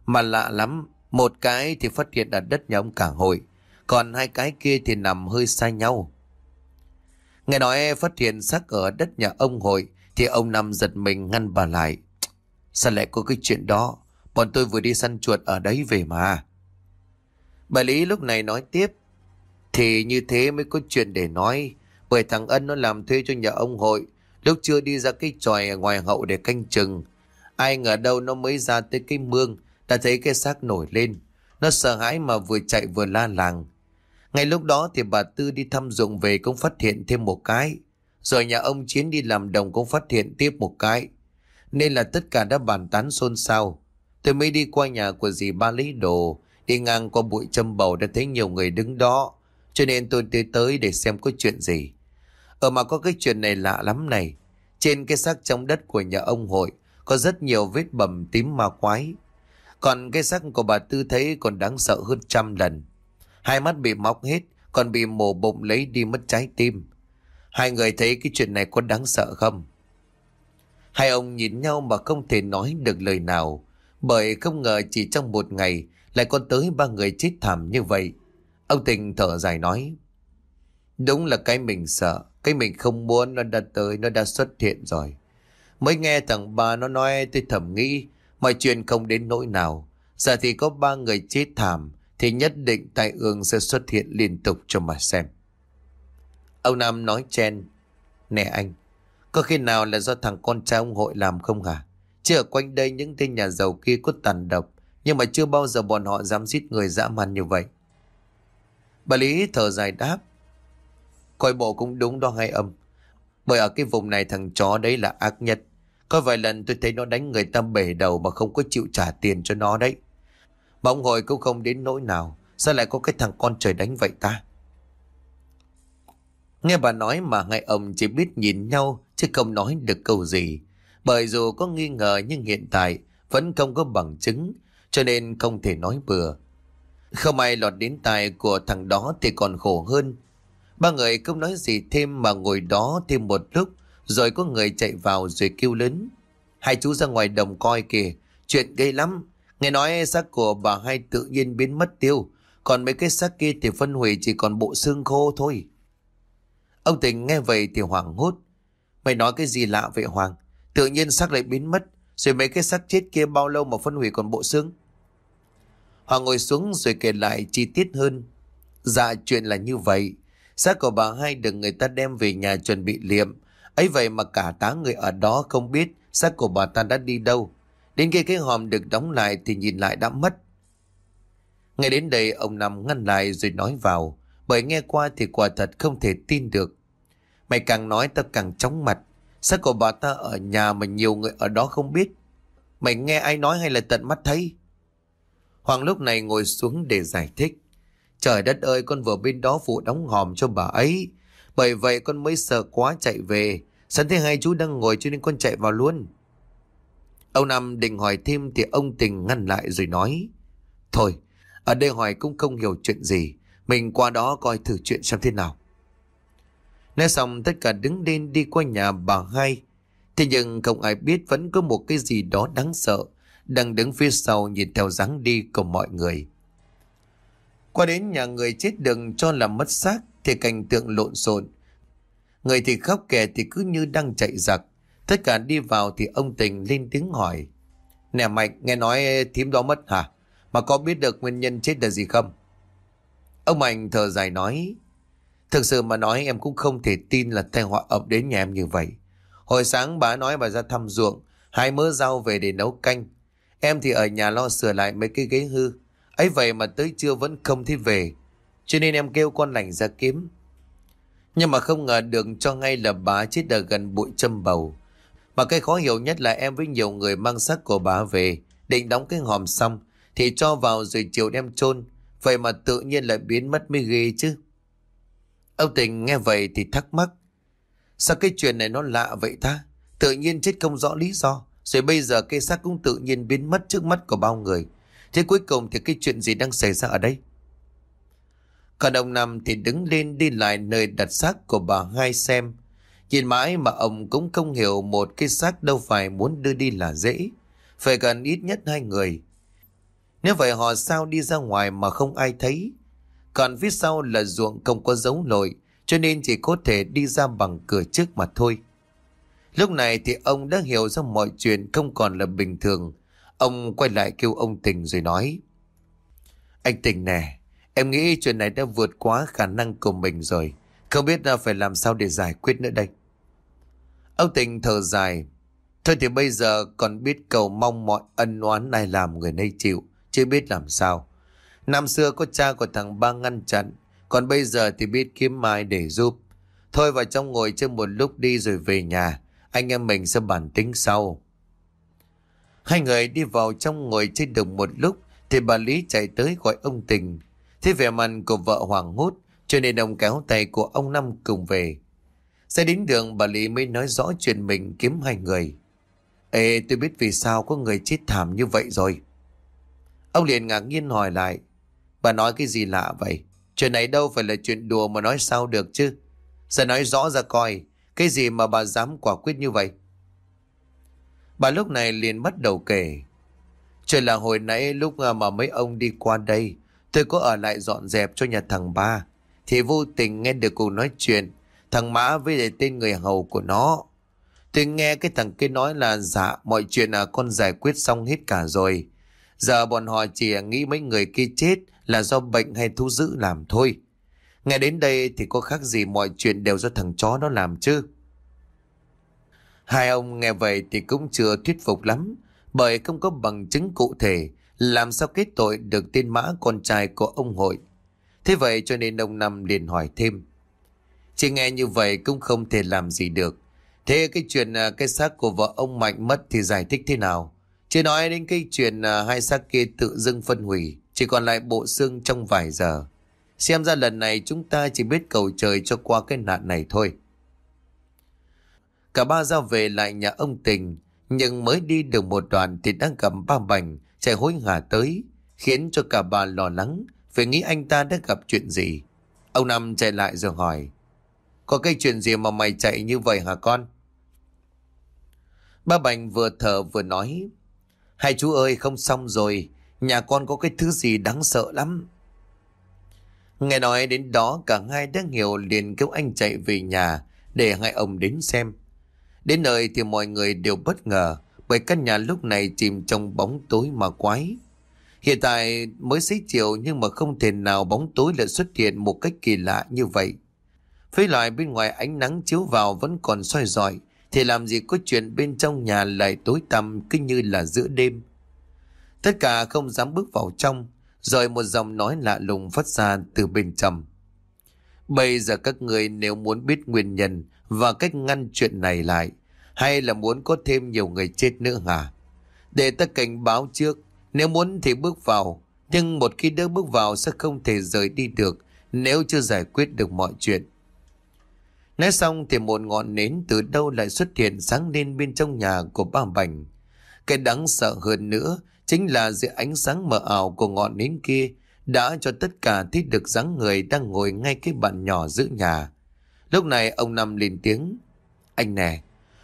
Mà lạ lắm, một cái thì phát hiện ở đất nhà ông cả hội, còn hai cái kia thì nằm hơi xa nhau. Nghe nói phát hiện xác ở đất nhà ông hội thì ông nằm giật mình ngăn bà lại. Sao lại có cái chuyện đó? Bọn tôi vừa đi săn chuột ở đấy về mà. Bà Lý lúc này nói tiếp. Thì như thế mới có chuyện để nói. Bởi thằng Ân nó làm thuê cho nhà ông hội. Lúc chưa đi ra cái tròi ngoài hậu để canh chừng. Ai ngờ đâu nó mới ra tới cái mương. Đã thấy cái xác nổi lên. Nó sợ hãi mà vừa chạy vừa la làng. Ngay lúc đó thì bà Tư đi thăm dụng về cũng phát hiện thêm một cái. Rồi nhà ông Chiến đi làm đồng cũng phát hiện tiếp một cái. Nên là tất cả đã bàn tán xôn xao. Tôi mới đi qua nhà của dì ba lấy đồ. Đi ngang qua bụi châm bầu đã thấy nhiều người đứng đó. Cho nên tôi tới tới để xem có chuyện gì. Ở mà có cái chuyện này lạ lắm này. Trên cái xác trong đất của nhà ông hội có rất nhiều vết bầm tím ma quái. Còn cái xác của bà Tư thấy còn đáng sợ hơn trăm lần. Hai mắt bị móc hết, còn bị mổ bụng lấy đi mất trái tim. Hai người thấy cái chuyện này có đáng sợ không? Hai ông nhìn nhau mà không thể nói được lời nào. Bởi không ngờ chỉ trong một ngày lại có tới ba người chết thảm như vậy. Ông Tình thở dài nói. Đúng là cái mình sợ, cái mình không muốn nó đã tới, nó đã xuất hiện rồi. Mới nghe thằng ba nó nói tôi thầm nghĩ mọi chuyện không đến nỗi nào. Giờ thì có ba người chết thảm thì nhất định tai ương sẽ xuất hiện liên tục cho mà xem. Ông Nam nói chen, Nè anh, có khi nào là do thằng con trai ông hội làm không hả? Chứ ở quanh đây những tên nhà giàu kia có tàn độc, nhưng mà chưa bao giờ bọn họ dám giết người dã man như vậy. Bà Lý thở dài đáp, Coi bộ cũng đúng đó hai âm. Bởi ở cái vùng này thằng chó đấy là ác nhất. Có vài lần tôi thấy nó đánh người ta bể đầu mà không có chịu trả tiền cho nó đấy. Mà ông hồi cũng không đến nỗi nào. Sao lại có cái thằng con trời đánh vậy ta? Nghe bà nói mà hai ông chỉ biết nhìn nhau chứ không nói được câu gì. Bởi dù có nghi ngờ nhưng hiện tại vẫn không có bằng chứng cho nên không thể nói bừa. Không ai lọt đến tài của thằng đó thì còn khổ hơn. Ba người không nói gì thêm mà ngồi đó thêm một lúc rồi có người chạy vào rồi kêu lớn. Hai chú ra ngoài đồng coi kìa, chuyện gây lắm. Nghe nói xác của bà hai tự nhiên biến mất tiêu, còn mấy cái xác kia thì phân hủy chỉ còn bộ xương khô thôi. Ông Tình nghe vậy thì hoảng hốt. Mày nói cái gì lạ vậy Hoàng? Tự nhiên xác lại biến mất, rồi mấy cái xác chết kia bao lâu mà phân hủy còn bộ xương? Họ ngồi xuống rồi kể lại chi tiết hơn. Dạ chuyện là như vậy. Xác của bà hai được người ta đem về nhà chuẩn bị liệm. ấy vậy mà cả tá người ở đó không biết xác của bà ta đã đi đâu. Đến khi cái hòm được đóng lại thì nhìn lại đã mất. Ngay đến đây, ông nằm ngăn lại rồi nói vào. Bởi nghe qua thì quả thật không thể tin được. Mày càng nói ta càng chóng mặt. Xác của bà ta ở nhà mà nhiều người ở đó không biết. Mày nghe ai nói hay là tận mắt thấy? Hoàng lúc này ngồi xuống để giải thích. Trời đất ơi con vừa bên đó phụ đóng hòm cho bà ấy. Bởi vậy con mới sợ quá chạy về. Sẵn thấy hai chú đang ngồi cho nên con chạy vào luôn. Ông Năm định hỏi thêm thì ông Tình ngăn lại rồi nói. Thôi, ở đây hỏi cũng không hiểu chuyện gì. Mình qua đó coi thử chuyện xem thế nào. Nói xong tất cả đứng lên đi qua nhà bà hai. Thế nhưng không ai biết vẫn có một cái gì đó đáng sợ đang đứng phía sau nhìn theo dáng đi của mọi người. Qua đến nhà người chết đừng cho là mất xác thì cảnh tượng lộn xộn. Người thì khóc kẻ thì cứ như đang chạy giặc. Tất cả đi vào thì ông Tình lên tiếng hỏi. Nè Mạnh, nghe nói thím đó mất hả? Mà có biết được nguyên nhân chết là gì không? Ông Mạnh thở dài nói. Thực sự mà nói em cũng không thể tin là tai họa ập đến nhà em như vậy. Hồi sáng bà nói bà ra thăm ruộng, hai mớ rau về để nấu canh. Em thì ở nhà lo sửa lại mấy cái ghế hư. ấy vậy mà tới trưa vẫn không thấy về. Cho nên em kêu con lành ra kiếm. Nhưng mà không ngờ được cho ngay là bà chết ở gần bụi châm bầu. Mà cái khó hiểu nhất là em với nhiều người mang xác của bà về, định đóng cái hòm xong, thì cho vào rồi chiều đem chôn Vậy mà tự nhiên lại biến mất mới ghê chứ. Ông Tình nghe vậy thì thắc mắc. Sao cái chuyện này nó lạ vậy ta? Tự nhiên chết không rõ lý do. Rồi bây giờ cây xác cũng tự nhiên biến mất trước mắt của bao người. Thế cuối cùng thì cái chuyện gì đang xảy ra ở đây? Còn ông Năm thì đứng lên đi lại nơi đặt xác của bà hai xem. Nhìn mãi mà ông cũng không hiểu một cái xác đâu phải muốn đưa đi là dễ. Phải cần ít nhất hai người. Nếu vậy họ sao đi ra ngoài mà không ai thấy? Còn phía sau là ruộng không có dấu lội, cho nên chỉ có thể đi ra bằng cửa trước mà thôi. Lúc này thì ông đã hiểu ra mọi chuyện không còn là bình thường. Ông quay lại kêu ông Tình rồi nói. Anh Tình nè, em nghĩ chuyện này đã vượt quá khả năng của mình rồi. Không biết là phải làm sao để giải quyết nữa đây. Ông Tình thở dài. Thôi thì bây giờ còn biết cầu mong mọi ân oán này làm người nay chịu, chứ biết làm sao. Năm xưa có cha của thằng ba ngăn chặn, còn bây giờ thì biết kiếm mai để giúp. Thôi vào trong ngồi chơi một lúc đi rồi về nhà, anh em mình sẽ bàn tính sau. Hai người đi vào trong ngồi trên đường một lúc, thì bà Lý chạy tới gọi ông Tình. Thế vẻ mặt của vợ hoàng hốt, cho nên ông kéo tay của ông Năm cùng về. Xe đến đường bà Lý mới nói rõ chuyện mình kiếm hai người. Ê tôi biết vì sao có người chết thảm như vậy rồi. Ông liền ngạc nhiên hỏi lại. Bà nói cái gì lạ vậy? Chuyện này đâu phải là chuyện đùa mà nói sao được chứ. Sẽ nói rõ ra coi, cái gì mà bà dám quả quyết như vậy? Bà lúc này liền bắt đầu kể. trời là hồi nãy lúc à, mà mấy ông đi qua đây, tôi có ở lại dọn dẹp cho nhà thằng ba. Thì vô tình nghe được cuộc nói chuyện, thằng Mã với lại tên người hầu của nó. Tôi nghe cái thằng kia nói là dạ mọi chuyện là con giải quyết xong hết cả rồi. Giờ bọn họ chỉ nghĩ mấy người kia chết là do bệnh hay thu giữ làm thôi. Nghe đến đây thì có khác gì mọi chuyện đều do thằng chó nó làm chứ. Hai ông nghe vậy thì cũng chưa thuyết phục lắm, bởi không có bằng chứng cụ thể làm sao kết tội được tên mã con trai của ông hội. Thế vậy cho nên ông Năm liền hỏi thêm. Chỉ nghe như vậy cũng không thể làm gì được. Thế cái chuyện à, cái xác của vợ ông Mạnh mất thì giải thích thế nào? Chỉ nói đến cái chuyện à, hai xác kia tự dưng phân hủy, chỉ còn lại bộ xương trong vài giờ. Xem ra lần này chúng ta chỉ biết cầu trời cho qua cái nạn này thôi. Cả ba ra về lại nhà ông Tình, nhưng mới đi được một đoạn thì đang cầm ba bành chạy hối hả tới, khiến cho cả bà lo lắng phải nghĩ anh ta đã gặp chuyện gì. Ông Năm chạy lại rồi hỏi, có cái chuyện gì mà mày chạy như vậy hả con? Ba Bành vừa thở vừa nói, hai chú ơi không xong rồi, nhà con có cái thứ gì đáng sợ lắm. Nghe nói đến đó cả hai đã hiểu liền kêu anh chạy về nhà để hai ông đến xem. Đến nơi thì mọi người đều bất ngờ, bởi căn nhà lúc này chìm trong bóng tối mà quái. Hiện tại mới xế chiều nhưng mà không thể nào bóng tối lại xuất hiện một cách kỳ lạ như vậy. Với lại bên ngoài ánh nắng chiếu vào vẫn còn soi rọi thì làm gì có chuyện bên trong nhà lại tối tăm cứ như là giữa đêm. Tất cả không dám bước vào trong rồi một dòng nói lạ lùng phát ra từ bên trong. Bây giờ các người nếu muốn biết nguyên nhân và cách ngăn chuyện này lại, hay là muốn có thêm nhiều người chết nữa hả? Để ta cảnh báo trước, nếu muốn thì bước vào, nhưng một khi đã bước vào sẽ không thể rời đi được nếu chưa giải quyết được mọi chuyện. Nói xong thì một ngọn nến từ đâu lại xuất hiện sáng lên bên trong nhà của ba Bành. Cái đáng sợ hơn nữa chính là dưới ánh sáng mờ ảo của ngọn nến kia đã cho tất cả thấy được dáng người đang ngồi ngay cái bàn nhỏ giữa nhà. Lúc này ông Năm lên tiếng. Anh nè,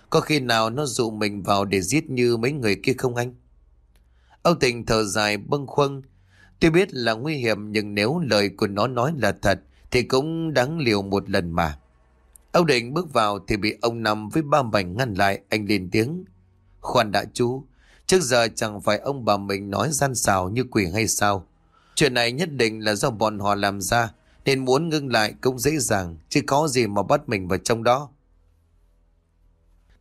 Có khi nào nó dụ mình vào để giết như mấy người kia không anh? Ông Tình thở dài bâng khuâng. Tuy biết là nguy hiểm nhưng nếu lời của nó nói là thật thì cũng đáng liều một lần mà. Ông Định bước vào thì bị ông Năm với ba mảnh ngăn lại anh lên tiếng. Khoan đã chú, trước giờ chẳng phải ông bà mình nói gian xào như quỷ hay sao. Chuyện này nhất định là do bọn họ làm ra nên muốn ngưng lại cũng dễ dàng chứ có gì mà bắt mình vào trong đó.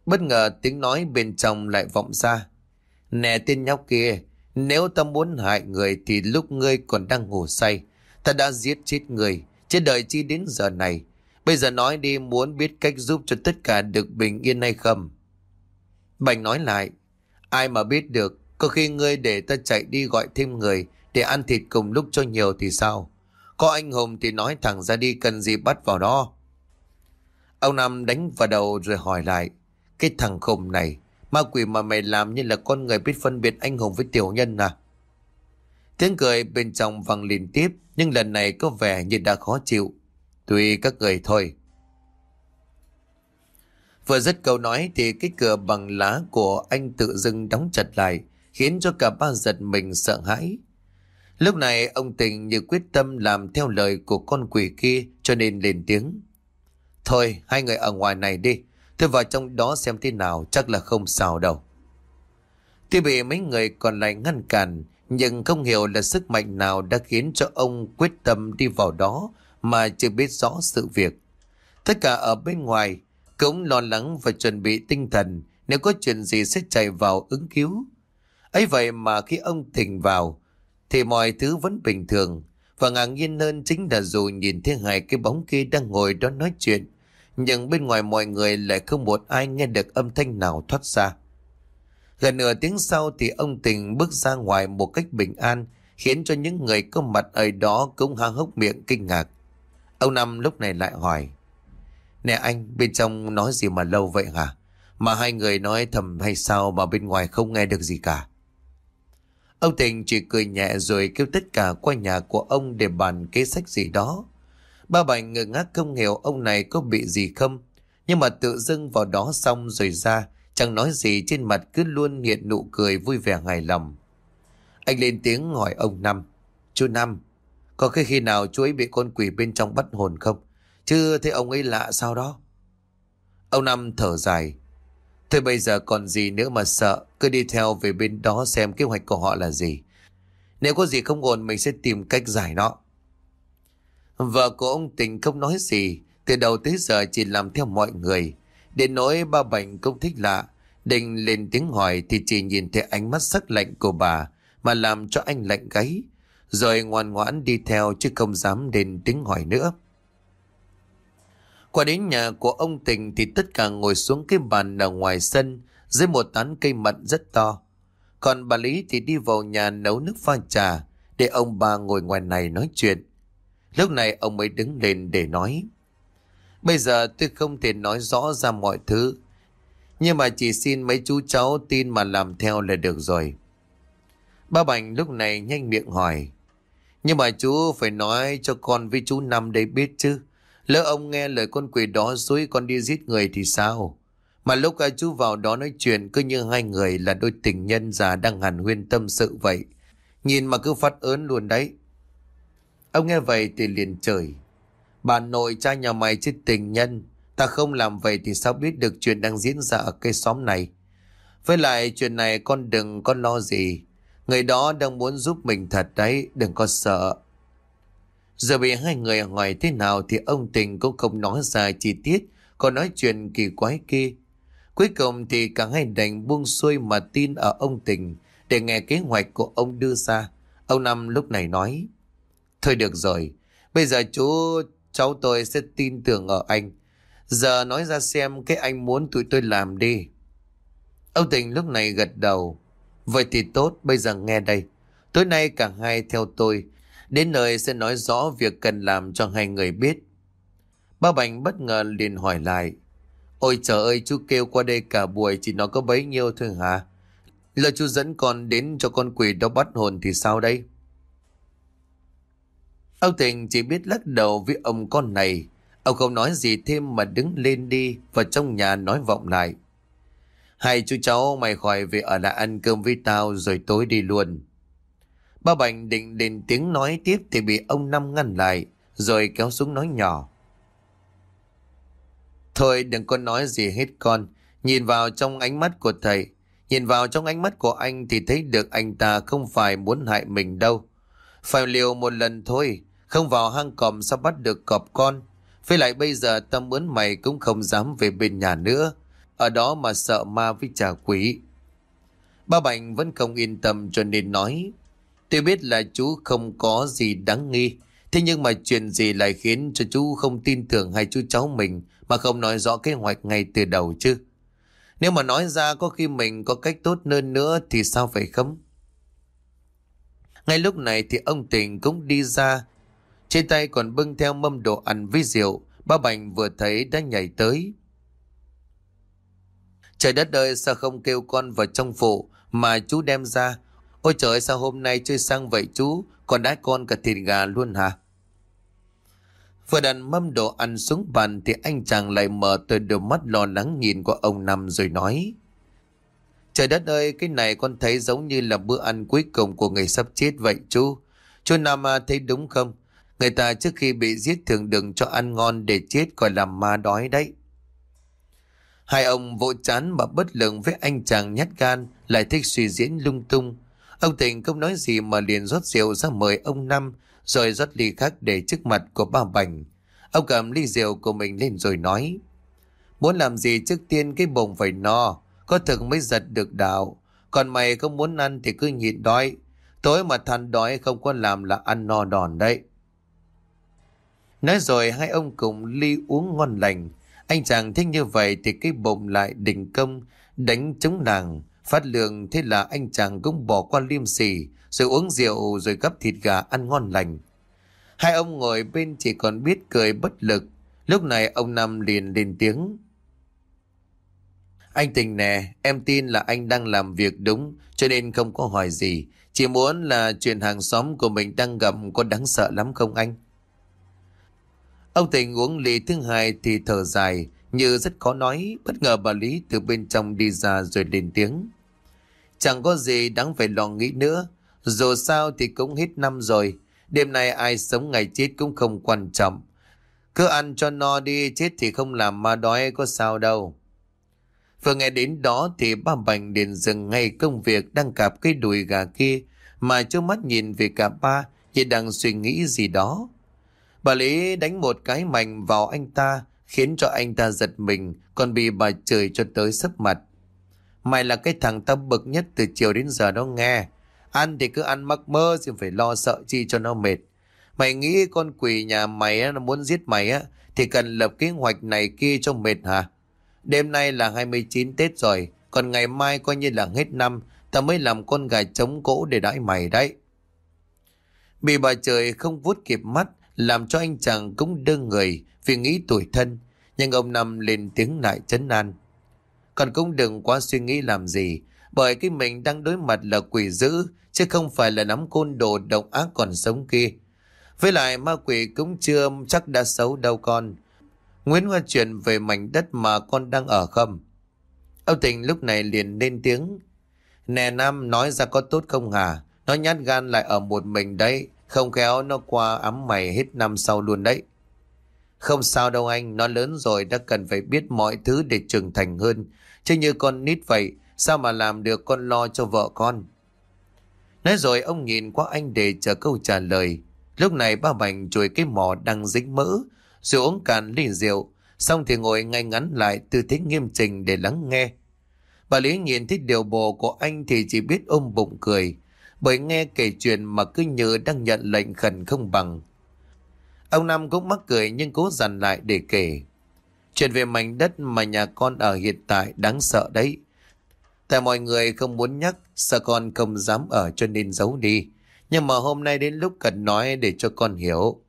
Bất ngờ tiếng nói bên trong lại vọng ra. Nè tên nhóc kia, nếu ta muốn hại người thì lúc ngươi còn đang ngủ say. Ta đã giết chết người, chứ đợi chi đến giờ này. Bây giờ nói đi muốn biết cách giúp cho tất cả được bình yên hay không. Bành nói lại, ai mà biết được, có khi ngươi để ta chạy đi gọi thêm người để ăn thịt cùng lúc cho nhiều thì sao? Có anh Hùng thì nói thẳng ra đi cần gì bắt vào đó. Ông Nam đánh vào đầu rồi hỏi lại, cái thằng khùng này, ma quỷ mà mày làm như là con người biết phân biệt anh hùng với tiểu nhân à? Tiếng cười bên trong vang liên tiếp, nhưng lần này có vẻ như đã khó chịu. Tùy các người thôi. Vừa dứt câu nói thì cái cửa bằng lá của anh tự dưng đóng chặt lại, khiến cho cả ba giật mình sợ hãi. Lúc này ông tình như quyết tâm làm theo lời của con quỷ kia cho nên lên tiếng. Thôi, hai người ở ngoài này đi, Tôi vào trong đó xem thế nào chắc là không sao đâu. Tuy bị mấy người còn lại ngăn cản nhưng không hiểu là sức mạnh nào đã khiến cho ông quyết tâm đi vào đó mà chưa biết rõ sự việc. Tất cả ở bên ngoài cũng lo lắng và chuẩn bị tinh thần nếu có chuyện gì sẽ chạy vào ứng cứu. ấy vậy mà khi ông thỉnh vào thì mọi thứ vẫn bình thường và ngạc nhiên hơn chính là dù nhìn thấy hai cái bóng kia đang ngồi đó nói chuyện nhưng bên ngoài mọi người lại không một ai nghe được âm thanh nào thoát ra. Gần nửa tiếng sau thì ông Tình bước ra ngoài một cách bình an, khiến cho những người có mặt ở đó cũng há hốc miệng kinh ngạc. Ông Năm lúc này lại hỏi, Nè anh, bên trong nói gì mà lâu vậy hả? Mà hai người nói thầm hay sao mà bên ngoài không nghe được gì cả? Ông Tình chỉ cười nhẹ rồi kêu tất cả qua nhà của ông để bàn kế sách gì đó. Ba Bành ngơ ngác không hiểu ông này có bị gì không. Nhưng mà tự dưng vào đó xong rồi ra, chẳng nói gì trên mặt cứ luôn hiện nụ cười vui vẻ hài lòng. Anh lên tiếng hỏi ông Năm. Chú Năm, có cái khi nào chú ấy bị con quỷ bên trong bắt hồn không? Chứ thấy ông ấy lạ sao đó? Ông Năm thở dài. Thôi bây giờ còn gì nữa mà sợ, cứ đi theo về bên đó xem kế hoạch của họ là gì. Nếu có gì không ổn mình sẽ tìm cách giải nó. Vợ của ông Tình không nói gì, từ đầu tới giờ chỉ làm theo mọi người. Đến nỗi ba bệnh cũng thích lạ, Đình lên tiếng hỏi thì chỉ nhìn thấy ánh mắt sắc lạnh của bà mà làm cho anh lạnh gáy. Rồi ngoan ngoãn đi theo chứ không dám đến tiếng hỏi nữa. Qua đến nhà của ông Tình thì tất cả ngồi xuống cái bàn ở ngoài sân, dưới một tán cây mận rất to. Còn bà Lý thì đi vào nhà nấu nước pha trà, để ông bà ngồi ngoài này nói chuyện. Lúc này ông mới đứng lên để nói. Bây giờ tôi không thể nói rõ ra mọi thứ. Nhưng mà chỉ xin mấy chú cháu tin mà làm theo là được rồi. Ba Bành lúc này nhanh miệng hỏi. Nhưng mà chú phải nói cho con với chú Năm đây biết chứ. Lỡ ông nghe lời con quỷ đó dối con đi giết người thì sao? Mà lúc ai chú vào đó nói chuyện cứ như hai người là đôi tình nhân già đang hàn huyên tâm sự vậy. Nhìn mà cứ phát ớn luôn đấy. Ông nghe vậy thì liền trời. Bà nội cha nhà mày chứ tình nhân. Ta không làm vậy thì sao biết được chuyện đang diễn ra ở cây xóm này. Với lại chuyện này con đừng có lo gì. Người đó đang muốn giúp mình thật đấy, đừng có sợ. Giờ bị hai người hỏi thế nào thì ông Tình cũng không nói ra chi tiết, còn nói chuyện kỳ quái kia. Cuối cùng thì cả hai đành buông xuôi mà tin ở ông Tình để nghe kế hoạch của ông đưa ra. Ông Năm lúc này nói. Thôi được rồi, bây giờ chú cháu tôi sẽ tin tưởng ở anh. Giờ nói ra xem cái anh muốn tụi tôi làm đi. Ông Tình lúc này gật đầu. Vậy thì tốt, bây giờ nghe đây. Tối nay cả hai theo tôi. Đến nơi sẽ nói rõ việc cần làm cho hai người biết. Ba Bành bất ngờ liền hỏi lại. Ôi trời ơi, chú kêu qua đây cả buổi chỉ nó có bấy nhiêu thôi hả? Lời chú dẫn con đến cho con quỷ đó bắt hồn thì sao đây? Ông Tình chỉ biết lắc đầu với ông con này. Ông không nói gì thêm mà đứng lên đi và trong nhà nói vọng lại. Hai chú cháu mày khỏi về ở lại ăn cơm với tao rồi tối đi luôn. Ba Bành định đền tiếng nói tiếp thì bị ông Năm ngăn lại, rồi kéo xuống nói nhỏ. Thôi đừng có nói gì hết con, nhìn vào trong ánh mắt của thầy, nhìn vào trong ánh mắt của anh thì thấy được anh ta không phải muốn hại mình đâu. Phải liều một lần thôi, không vào hang cọp sao bắt được cọp con. Với lại bây giờ tâm muốn mày cũng không dám về bên nhà nữa, ở đó mà sợ ma với trà quỷ. Ba Bành vẫn không yên tâm cho nên nói, Tôi biết là chú không có gì đáng nghi. Thế nhưng mà chuyện gì lại khiến cho chú không tin tưởng hai chú cháu mình mà không nói rõ kế hoạch ngay từ đầu chứ? Nếu mà nói ra có khi mình có cách tốt hơn nữa thì sao phải không? Ngay lúc này thì ông Tình cũng đi ra. Trên tay còn bưng theo mâm đồ ăn với rượu. Ba Bành vừa thấy đã nhảy tới. Trời đất ơi, sao không kêu con vào trong phụ mà chú đem ra Ôi trời, sao hôm nay chơi sang vậy chú? Còn đái con cả thịt gà luôn hả? Vừa đặt mâm đồ ăn xuống bàn Thì anh chàng lại mở từ đôi mắt lo lắng nhìn qua ông Năm rồi nói, Trời đất ơi, cái này con thấy giống như là bữa ăn cuối cùng của người sắp chết vậy chú. Chú Nam à, thấy đúng không? Người ta trước khi bị giết thường đừng cho ăn ngon để chết gọi là ma đói đấy. Hai ông vỗ chán mà bất lực với anh chàng nhát gan, lại thích suy diễn lung tung. Ông Tình không nói gì mà liền rót rượu ra mời ông Năm, rồi rót ly khác để trước mặt của ba Bành. Ông cầm ly rượu của mình lên rồi nói, Muốn làm gì trước tiên cái bụng phải no, có thực mới giật được đạo. Còn mày không muốn ăn thì cứ nhịn đói. Tối mà than đói không có làm là ăn no đòn đấy. Nói rồi hai ông cùng ly uống ngon lành. Anh chàng thích như vậy thì cái bụng lại đình công, đánh chống nàng. Phát lượng thế là anh chàng cũng bỏ qua liêm sỉ, rồi uống rượu rồi gắp thịt gà ăn ngon lành. Hai ông ngồi bên chỉ còn biết cười bất lực. Lúc này ông Năm liền lên tiếng. Anh tình nè, em tin là anh đang làm việc đúng, cho nên không có hỏi gì. Chỉ muốn là chuyện hàng xóm của mình đang gặp có đáng sợ lắm không anh? Ông tình uống ly thứ hai thì thở dài, như rất khó nói, bất ngờ bà Lý từ bên trong đi ra rồi lên tiếng. Chẳng có gì đáng phải lo nghĩ nữa. Dù sao thì cũng hết năm rồi. Đêm nay ai sống ngày chết cũng không quan trọng. Cứ ăn cho no đi, chết thì không làm ma đói có sao đâu. Vừa nghe đến đó thì ba Bành liền dừng ngay công việc đang cạp cái đùi gà kia mà trước mắt nhìn về cả ba như đang suy nghĩ gì đó. Bà Lý đánh một cái mạnh vào anh ta khiến cho anh ta giật mình còn bị bà chửi cho tới sấp mặt. Mày là cái thằng tâm bực nhất từ chiều đến giờ đó nghe. Ăn thì cứ ăn mắc mơ chứ phải lo sợ chi cho nó mệt. Mày nghĩ con quỷ nhà mày á, nó muốn giết mày á thì cần lập kế hoạch này kia cho mệt hả? Đêm nay là 29 Tết rồi, còn ngày mai coi như là hết năm, ta mới làm con gà trống cỗ để đãi mày đấy. Bị bà trời không vút kịp mắt, làm cho anh chàng cũng đơ người vì nghĩ tuổi thân, nhưng ông Năm lên tiếng lại chấn an. Còn cũng đừng quá suy nghĩ làm gì, bởi cái mình đang đối mặt là quỷ dữ, chứ không phải là nắm côn đồ độc ác còn sống kia. Với lại ma quỷ cũng chưa chắc đã xấu đâu con. Nguyễn Hoa chuyện về mảnh đất mà con đang ở không? Âu Tình lúc này liền lên tiếng. Nè Nam nói ra có tốt không hả? Nó nhát gan lại ở một mình đấy. Không khéo nó qua ấm mày hết năm sau luôn đấy. Không sao đâu anh, nó lớn rồi đã cần phải biết mọi thứ để trưởng thành hơn. Chứ như con nít vậy, sao mà làm được con lo cho vợ con? Nói rồi ông nhìn qua anh để chờ câu trả lời. Lúc này ba Bành chùi cái mỏ đang dính mỡ, rồi uống cạn ly rượu, xong thì ngồi ngay ngắn lại tư thế nghiêm trình để lắng nghe. Bà Lý nhìn thấy điều bộ của anh thì chỉ biết ôm bụng cười, bởi nghe kể chuyện mà cứ như đang nhận lệnh khẩn không bằng. Ông Nam cũng mắc cười nhưng cố dằn lại để kể. Chuyện về mảnh đất mà nhà con ở hiện tại đáng sợ đấy. Tại mọi người không muốn nhắc, sợ con không dám ở cho nên giấu đi. Nhưng mà hôm nay đến lúc cần nói để cho con hiểu.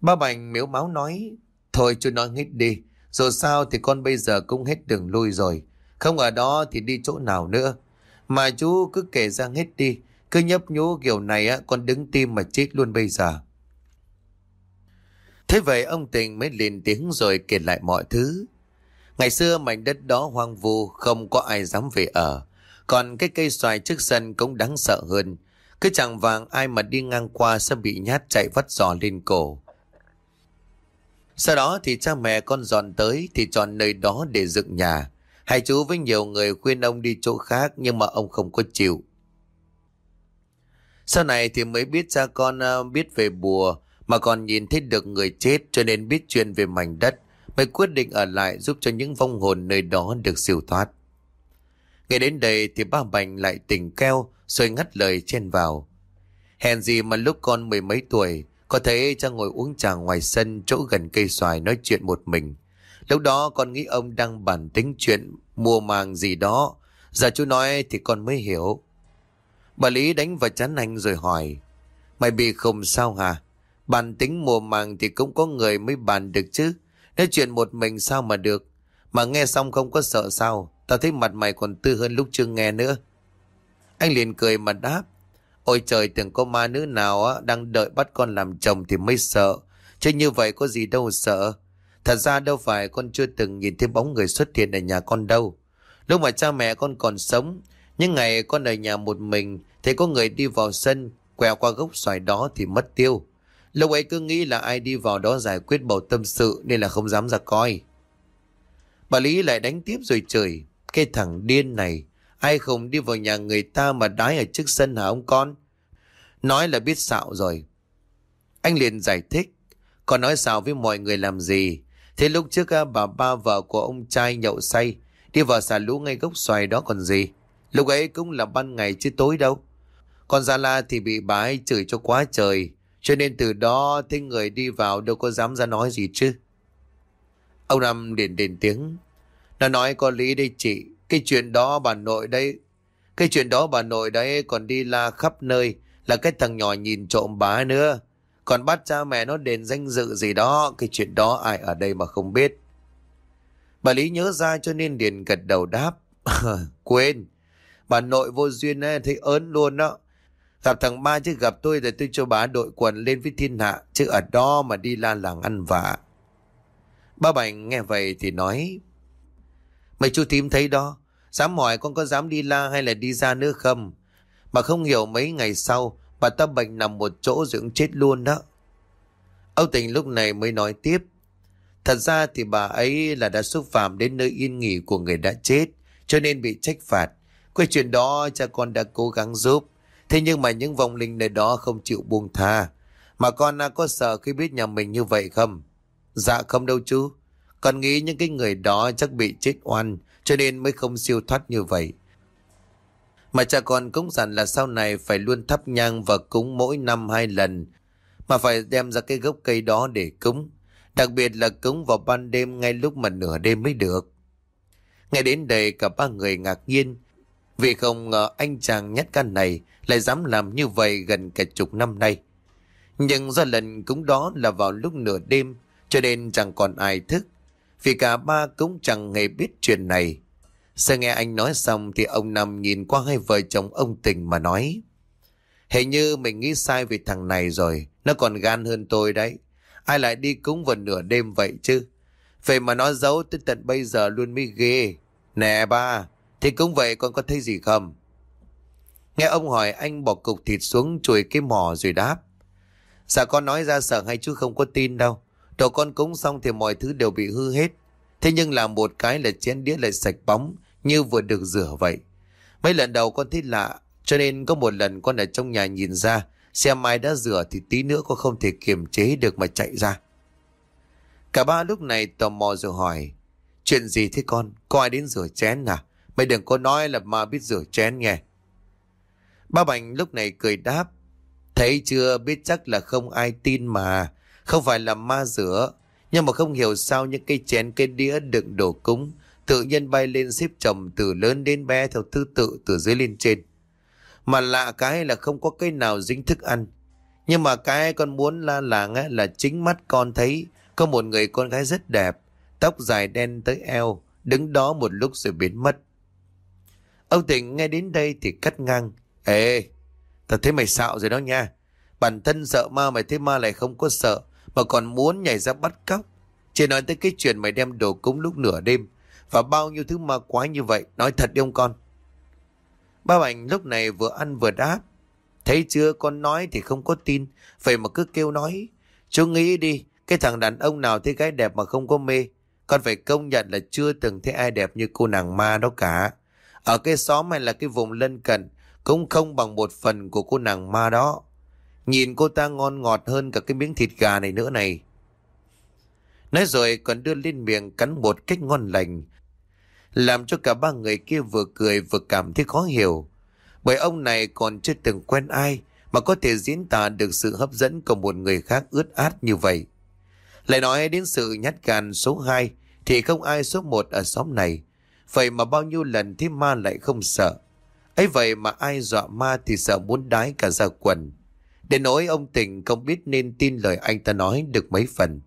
Ba Bành miếu máu nói, thôi chú nói hết đi, dù sao thì con bây giờ cũng hết đường lui rồi. Không ở đó thì đi chỗ nào nữa. Mà chú cứ kể ra hết đi, cứ nhấp nhú kiểu này á, con đứng tim mà chết luôn bây giờ. Thế vậy ông Tình mới lên tiếng rồi kể lại mọi thứ. Ngày xưa mảnh đất đó hoang vu, không có ai dám về ở. Còn cái cây xoài trước sân cũng đáng sợ hơn. Cứ chẳng vàng ai mà đi ngang qua sẽ bị nhát chạy vắt giò lên cổ. Sau đó thì cha mẹ con dọn tới thì chọn nơi đó để dựng nhà. Hai chú với nhiều người khuyên ông đi chỗ khác nhưng mà ông không có chịu. Sau này thì mới biết cha con à, biết về bùa mà còn nhìn thấy được người chết cho nên biết chuyện về mảnh đất, mới quyết định ở lại giúp cho những vong hồn nơi đó được siêu thoát. Ngay đến đây thì ba Bành lại tỉnh keo, rồi ngắt lời chen vào. Hèn gì mà lúc con mười mấy tuổi, có thấy cha ngồi uống trà ngoài sân chỗ gần cây xoài nói chuyện một mình. Lúc đó con nghĩ ông đang bản tính chuyện mua màng gì đó. Giờ chú nói thì con mới hiểu. Bà Lý đánh vào chán anh rồi hỏi. Mày bị không sao hả? Bàn tính mùa màng thì cũng có người mới bàn được chứ. Nói chuyện một mình sao mà được. Mà nghe xong không có sợ sao. Tao thấy mặt mày còn tư hơn lúc chưa nghe nữa. Anh liền cười mà đáp. Ôi trời tưởng có ma nữ nào á, đang đợi bắt con làm chồng thì mới sợ. Chứ như vậy có gì đâu sợ. Thật ra đâu phải con chưa từng nhìn thấy bóng người xuất hiện ở nhà con đâu. Lúc mà cha mẹ con còn sống, những ngày con ở nhà một mình, thấy có người đi vào sân, quẹo qua gốc xoài đó thì mất tiêu. Lúc ấy cứ nghĩ là ai đi vào đó giải quyết bầu tâm sự nên là không dám ra coi. Bà Lý lại đánh tiếp rồi chửi. Cái thằng điên này, ai không đi vào nhà người ta mà đái ở trước sân hả ông con? Nói là biết xạo rồi. Anh liền giải thích. Còn nói xạo với mọi người làm gì? Thế lúc trước à, bà ba vợ của ông trai nhậu say, đi vào xà lũ ngay gốc xoài đó còn gì? Lúc ấy cũng là ban ngày chứ tối đâu. Còn Gia La thì bị bà ấy chửi cho quá trời, cho nên từ đó thấy người đi vào đâu có dám ra nói gì chứ. Ông Năm liền đền tiếng. Nó nói có lý đây chị, cái chuyện đó bà nội đấy, cái chuyện đó bà nội đấy còn đi la khắp nơi, là cái thằng nhỏ nhìn trộm bá nữa. Còn bắt cha mẹ nó đền danh dự gì đó, cái chuyện đó ai ở đây mà không biết. Bà Lý nhớ ra cho nên liền gật đầu đáp. Quên, bà nội vô duyên ấy, thấy ớn luôn đó. Gặp thằng ba chứ gặp tôi thì tôi cho bà đội quần lên với thiên hạ, chứ ở đó mà đi la làng ăn vạ. Ba Bảnh nghe vậy thì nói, Mày chú tím thấy đó, dám hỏi con có dám đi la hay là đi ra nữa không? Mà không hiểu mấy ngày sau, bà ta bệnh nằm một chỗ dưỡng chết luôn đó. Âu Tình lúc này mới nói tiếp, Thật ra thì bà ấy là đã xúc phạm đến nơi yên nghỉ của người đã chết, cho nên bị trách phạt. Quay chuyện đó cha con đã cố gắng giúp. Thế nhưng mà những vong linh nơi đó không chịu buông tha. Mà con à, có sợ khi biết nhà mình như vậy không? Dạ không đâu chú. Con nghĩ những cái người đó chắc bị chết oan, cho nên mới không siêu thoát như vậy. Mà cha con cũng dặn là sau này phải luôn thắp nhang và cúng mỗi năm hai lần. Mà phải đem ra cái gốc cây đó để cúng. Đặc biệt là cúng vào ban đêm ngay lúc mà nửa đêm mới được. Ngay đến đây cả ba người ngạc nhiên. Vì không ngờ anh chàng nhát gan này lại dám làm như vậy gần cả chục năm nay. Nhưng do lần cúng đó là vào lúc nửa đêm cho nên chẳng còn ai thức. Vì cả ba cũng chẳng hề biết chuyện này. Sau nghe anh nói xong thì ông Năm nhìn qua hai vợ chồng ông Tình mà nói. Hình như mình nghĩ sai về thằng này rồi, nó còn gan hơn tôi đấy. Ai lại đi cúng vào nửa đêm vậy chứ? Vậy mà nó giấu tới tận bây giờ luôn mới ghê. Nè ba, thì cũng vậy con có thấy gì không? Nghe ông hỏi, anh bỏ cục thịt xuống chùi cái mỏ rồi đáp. Dạ con nói ra sợ hay chú không có tin đâu. Đồ con cúng xong thì mọi thứ đều bị hư hết. Thế nhưng làm một cái là chén đĩa lại sạch bóng, như vừa được rửa vậy. Mấy lần đầu con thấy lạ, cho nên có một lần con ở trong nhà nhìn ra, xem ai đã rửa thì tí nữa con không thể kiềm chế được mà chạy ra. Cả ba lúc này tò mò rồi hỏi, Chuyện gì thế con? Có ai đến rửa chén à? Mày đừng có nói là ma biết rửa chén nghe. Ba Bành lúc này cười đáp Thấy chưa biết chắc là không ai tin mà. Không phải là ma rửa Nhưng mà không hiểu sao những cây chén cây đĩa đựng đồ cúng Tự nhiên bay lên xếp chồng từ lớn đến bé theo thứ tự từ dưới lên trên. Mà lạ cái là không có cây nào dính thức ăn. Nhưng mà cái con muốn la làng á, là chính mắt con thấy Có một người con gái rất đẹp Tóc dài đen tới eo Đứng đó một lúc rồi biến mất. Ông Tỉnh nghe đến đây thì cắt ngang. Ê, Tao thấy mày xạo rồi đó nha. Bản thân sợ ma mày thấy ma lại không có sợ, Mà còn muốn nhảy ra bắt cóc. Chỉ nói tới cái chuyện mày đem đồ cúng lúc nửa đêm. Và bao nhiêu thứ ma quái như vậy, Nói thật đi ông con. Ba Bảnh lúc này vừa ăn vừa đáp. Thấy chưa, con nói thì không có tin, Vậy mà cứ kêu nói. Chú nghĩ đi, Cái thằng đàn ông nào thấy gái đẹp mà không có mê, Con phải công nhận là chưa từng thấy ai đẹp như cô nàng ma đó cả. Ở cái xóm hay là cái vùng lân cận cũng không bằng một phần của cô nàng ma đó. Nhìn cô ta ngon ngọt hơn cả cái miếng thịt gà này nữa này. Nói rồi còn đưa lên miệng cắn một cách ngon lành. Làm cho cả ba người kia vừa cười vừa cảm thấy khó hiểu. Bởi ông này còn chưa từng quen ai Mà có thể diễn tả được sự hấp dẫn của một người khác ướt át như vậy. Lại nói đến sự nhát gan số 2 Thì không ai số 1 ở xóm này. Vậy mà bao nhiêu lần thì ma lại không sợ ấy vậy mà ai dọa ma thì sợ muốn đái cả ra quần Để nỗi ông tình không biết nên tin lời anh ta nói được mấy phần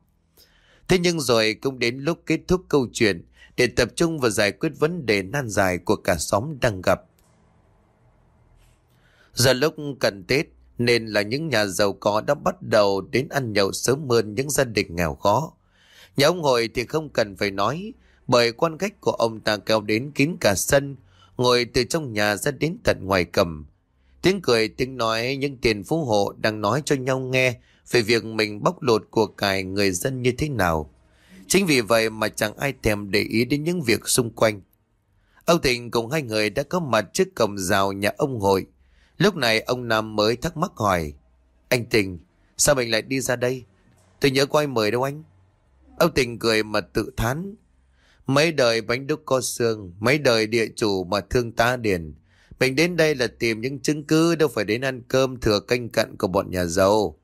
Thế nhưng rồi cũng đến lúc kết thúc câu chuyện để tập trung vào giải quyết vấn đề nan dài của cả xóm đang gặp. Giờ lúc cần Tết, nên là những nhà giàu có đã bắt đầu đến ăn nhậu sớm hơn những gia đình nghèo khó. Nhà ông ngồi thì không cần phải nói, bởi quan khách của ông ta kéo đến kín cả sân ngồi từ trong nhà ra đến tận ngoài cầm. Tiếng cười tiếng nói những tiền phú hộ đang nói cho nhau nghe về việc mình bóc lột của cải người dân như thế nào. Chính vì vậy mà chẳng ai thèm để ý đến những việc xung quanh. Âu Tình cùng hai người đã có mặt trước cổng rào nhà ông hội. Lúc này ông Nam mới thắc mắc hỏi. Anh Tình, sao mình lại đi ra đây? Tôi nhớ quay mời đâu anh? Âu Tình cười mà tự thán. Mấy đời bánh đúc có xương, mấy đời địa chủ mà thương ta điền. Mình đến đây là tìm những chứng cứ đâu phải đến ăn cơm thừa canh cặn của bọn nhà giàu.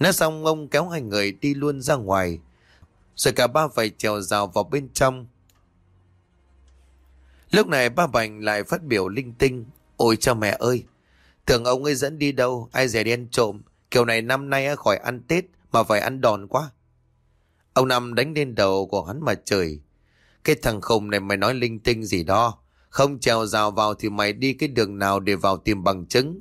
Nói xong ông kéo hai người đi luôn ra ngoài. Rồi cả ba phải trèo rào vào bên trong. Lúc này ba Bành lại phát biểu linh tinh. Ôi cha mẹ ơi! Tưởng ông ấy dẫn đi đâu, ai rẻ đen trộm. Kiểu này năm nay khỏi ăn Tết mà phải ăn đòn quá. Ông Năm đánh lên đầu của hắn mà trời. Cái thằng khùng này mày nói linh tinh gì đó. Không trèo rào vào thì mày đi cái đường nào để vào tìm bằng chứng.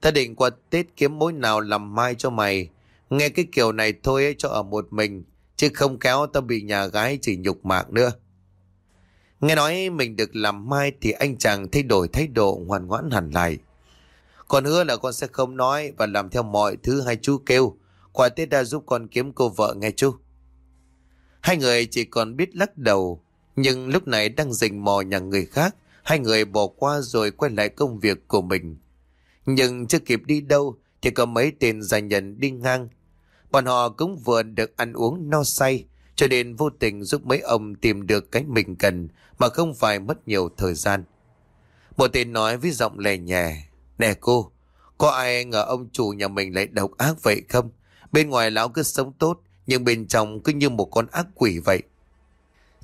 Ta định qua Tết kiếm mối nào làm mai cho mày. Nghe cái kiểu này thôi ấy cho ở một mình, chứ không kéo tao bị nhà gái chỉ nhục mạc nữa. Nghe nói mình được làm mai thì anh chàng thay đổi thái độ ngoan ngoãn hẳn lại. Con hứa là con sẽ không nói và làm theo mọi thứ hai chú kêu. Quả Tết đã giúp con kiếm cô vợ nghe chú. Hai người chỉ còn biết lắc đầu, nhưng lúc này đang rình mò nhà người khác, hai người bỏ qua rồi quay lại công việc của mình. Nhưng chưa kịp đi đâu thì có mấy tên gia nhân đi ngang Bọn họ cũng vừa được ăn uống no say, cho nên vô tình giúp mấy ông tìm được cái mình cần mà không phải mất nhiều thời gian. Một tên nói với giọng lè nhẹ, Nè cô, có ai ngờ ông chủ nhà mình lại độc ác vậy không? Bên ngoài lão cứ sống tốt, nhưng bên trong cứ như một con ác quỷ vậy.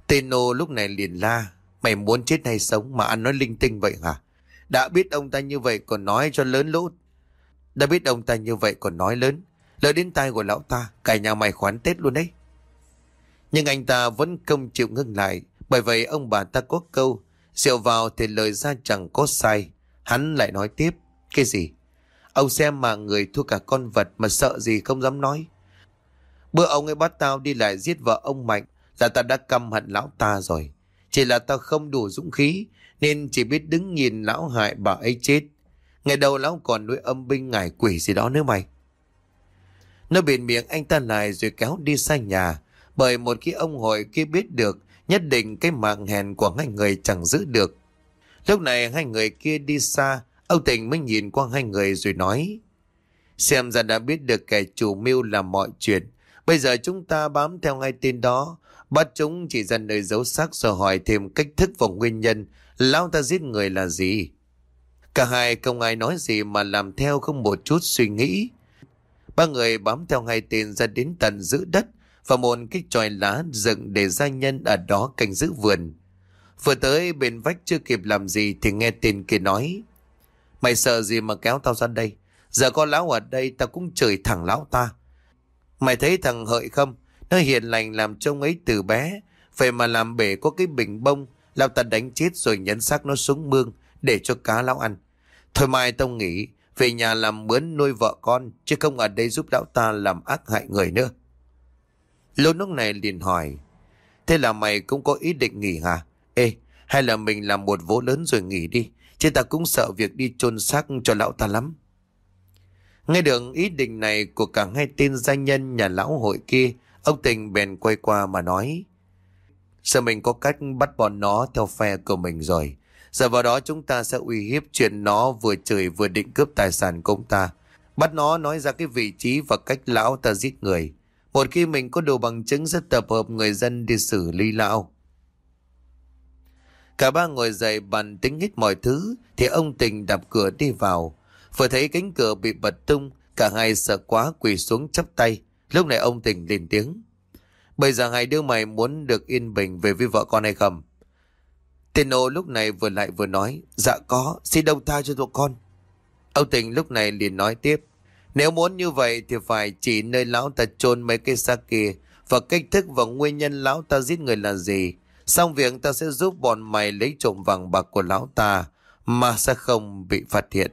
Tên nô lúc này liền la, mày muốn chết hay sống mà ăn nói linh tinh vậy hả? Đã biết ông ta như vậy còn nói cho lớn lỗ. Đã biết ông ta như vậy còn nói lớn. Lời đến tai của lão ta, cả nhà mày khoán Tết luôn đấy. Nhưng anh ta vẫn không chịu ngưng lại, bởi vậy ông bà ta có câu, rượu vào thì lời ra chẳng có sai. Hắn lại nói tiếp, cái gì? Ông xem mà người thua cả con vật mà sợ gì không dám nói. Bữa ông ấy bắt tao đi lại giết vợ ông Mạnh là ta đã căm hận lão ta rồi. Chỉ là tao không đủ dũng khí nên chỉ biết đứng nhìn lão hại bà ấy chết. Ngày đầu lão còn nuôi âm binh ngải quỷ gì đó nữa mày. Nó biển miệng anh ta lại rồi kéo đi xa nhà. Bởi một khi ông hội kia biết được, nhất định cái mạng hèn của hai người chẳng giữ được. Lúc này hai người kia đi xa, ông Tình mới nhìn qua hai người rồi nói. Xem ra đã biết được kẻ chủ mưu làm mọi chuyện. Bây giờ chúng ta bám theo ngay tin đó, bắt chúng chỉ ra nơi giấu xác rồi hỏi thêm cách thức và nguyên nhân lão ta giết người là gì. Cả hai không ai nói gì mà làm theo không một chút suy nghĩ. Ba người bám theo hai tên ra đến tận giữ đất và một cái tròi lá dựng để gia nhân ở đó canh giữ vườn. Vừa tới bên vách chưa kịp làm gì thì nghe tên kia nói. Mày sợ gì mà kéo tao ra đây? Giờ có lão ở đây tao cũng chửi thẳng lão ta. Mày thấy thằng hợi không? Nó hiền lành làm trông ấy từ bé. Vậy mà làm bể có cái bình bông. Lão ta đánh chết rồi nhấn xác nó xuống mương để cho cá lão ăn. Thôi mai tao nghỉ về nhà làm mướn nuôi vợ con, chứ không ở đây giúp lão ta làm ác hại người nữa. Lô lúc này liền hỏi, Thế là mày cũng có ý định nghỉ hả? Ê, hay là mình làm một vố lớn rồi nghỉ đi. Chứ ta cũng sợ việc đi chôn xác cho lão ta lắm. Nghe được ý định này của cả hai tên danh nhân nhà lão hội kia, ông Tình bèn quay qua mà nói. Giờ mình có cách bắt bọn nó theo phe của mình rồi. Giờ vào đó chúng ta sẽ uy hiếp chuyện nó vừa chửi vừa định cướp tài sản của ông ta. Bắt nó nói ra cái vị trí và cách lão ta giết người. Một khi mình có đủ bằng chứng sẽ tập hợp người dân đi xử lý lão. Cả ba ngồi dậy bàn tính hết mọi thứ thì ông Tình đạp cửa đi vào. Vừa thấy cánh cửa bị bật tung, cả hai sợ quá quỳ xuống chắp tay. Lúc này ông Tình lên tiếng. Bây giờ hai đứa mày muốn được yên bình về với vợ con hay không? Tên ô lúc này vừa lại vừa nói, dạ có, xin đông tha cho tụi con. Ông Tình lúc này liền nói tiếp, nếu muốn như vậy thì phải chỉ nơi lão ta chôn mấy cây xác kia và cách thức và nguyên nhân lão ta giết người là gì. Xong việc ta sẽ giúp bọn mày lấy trộm vàng bạc của lão ta mà sẽ không bị phát hiện.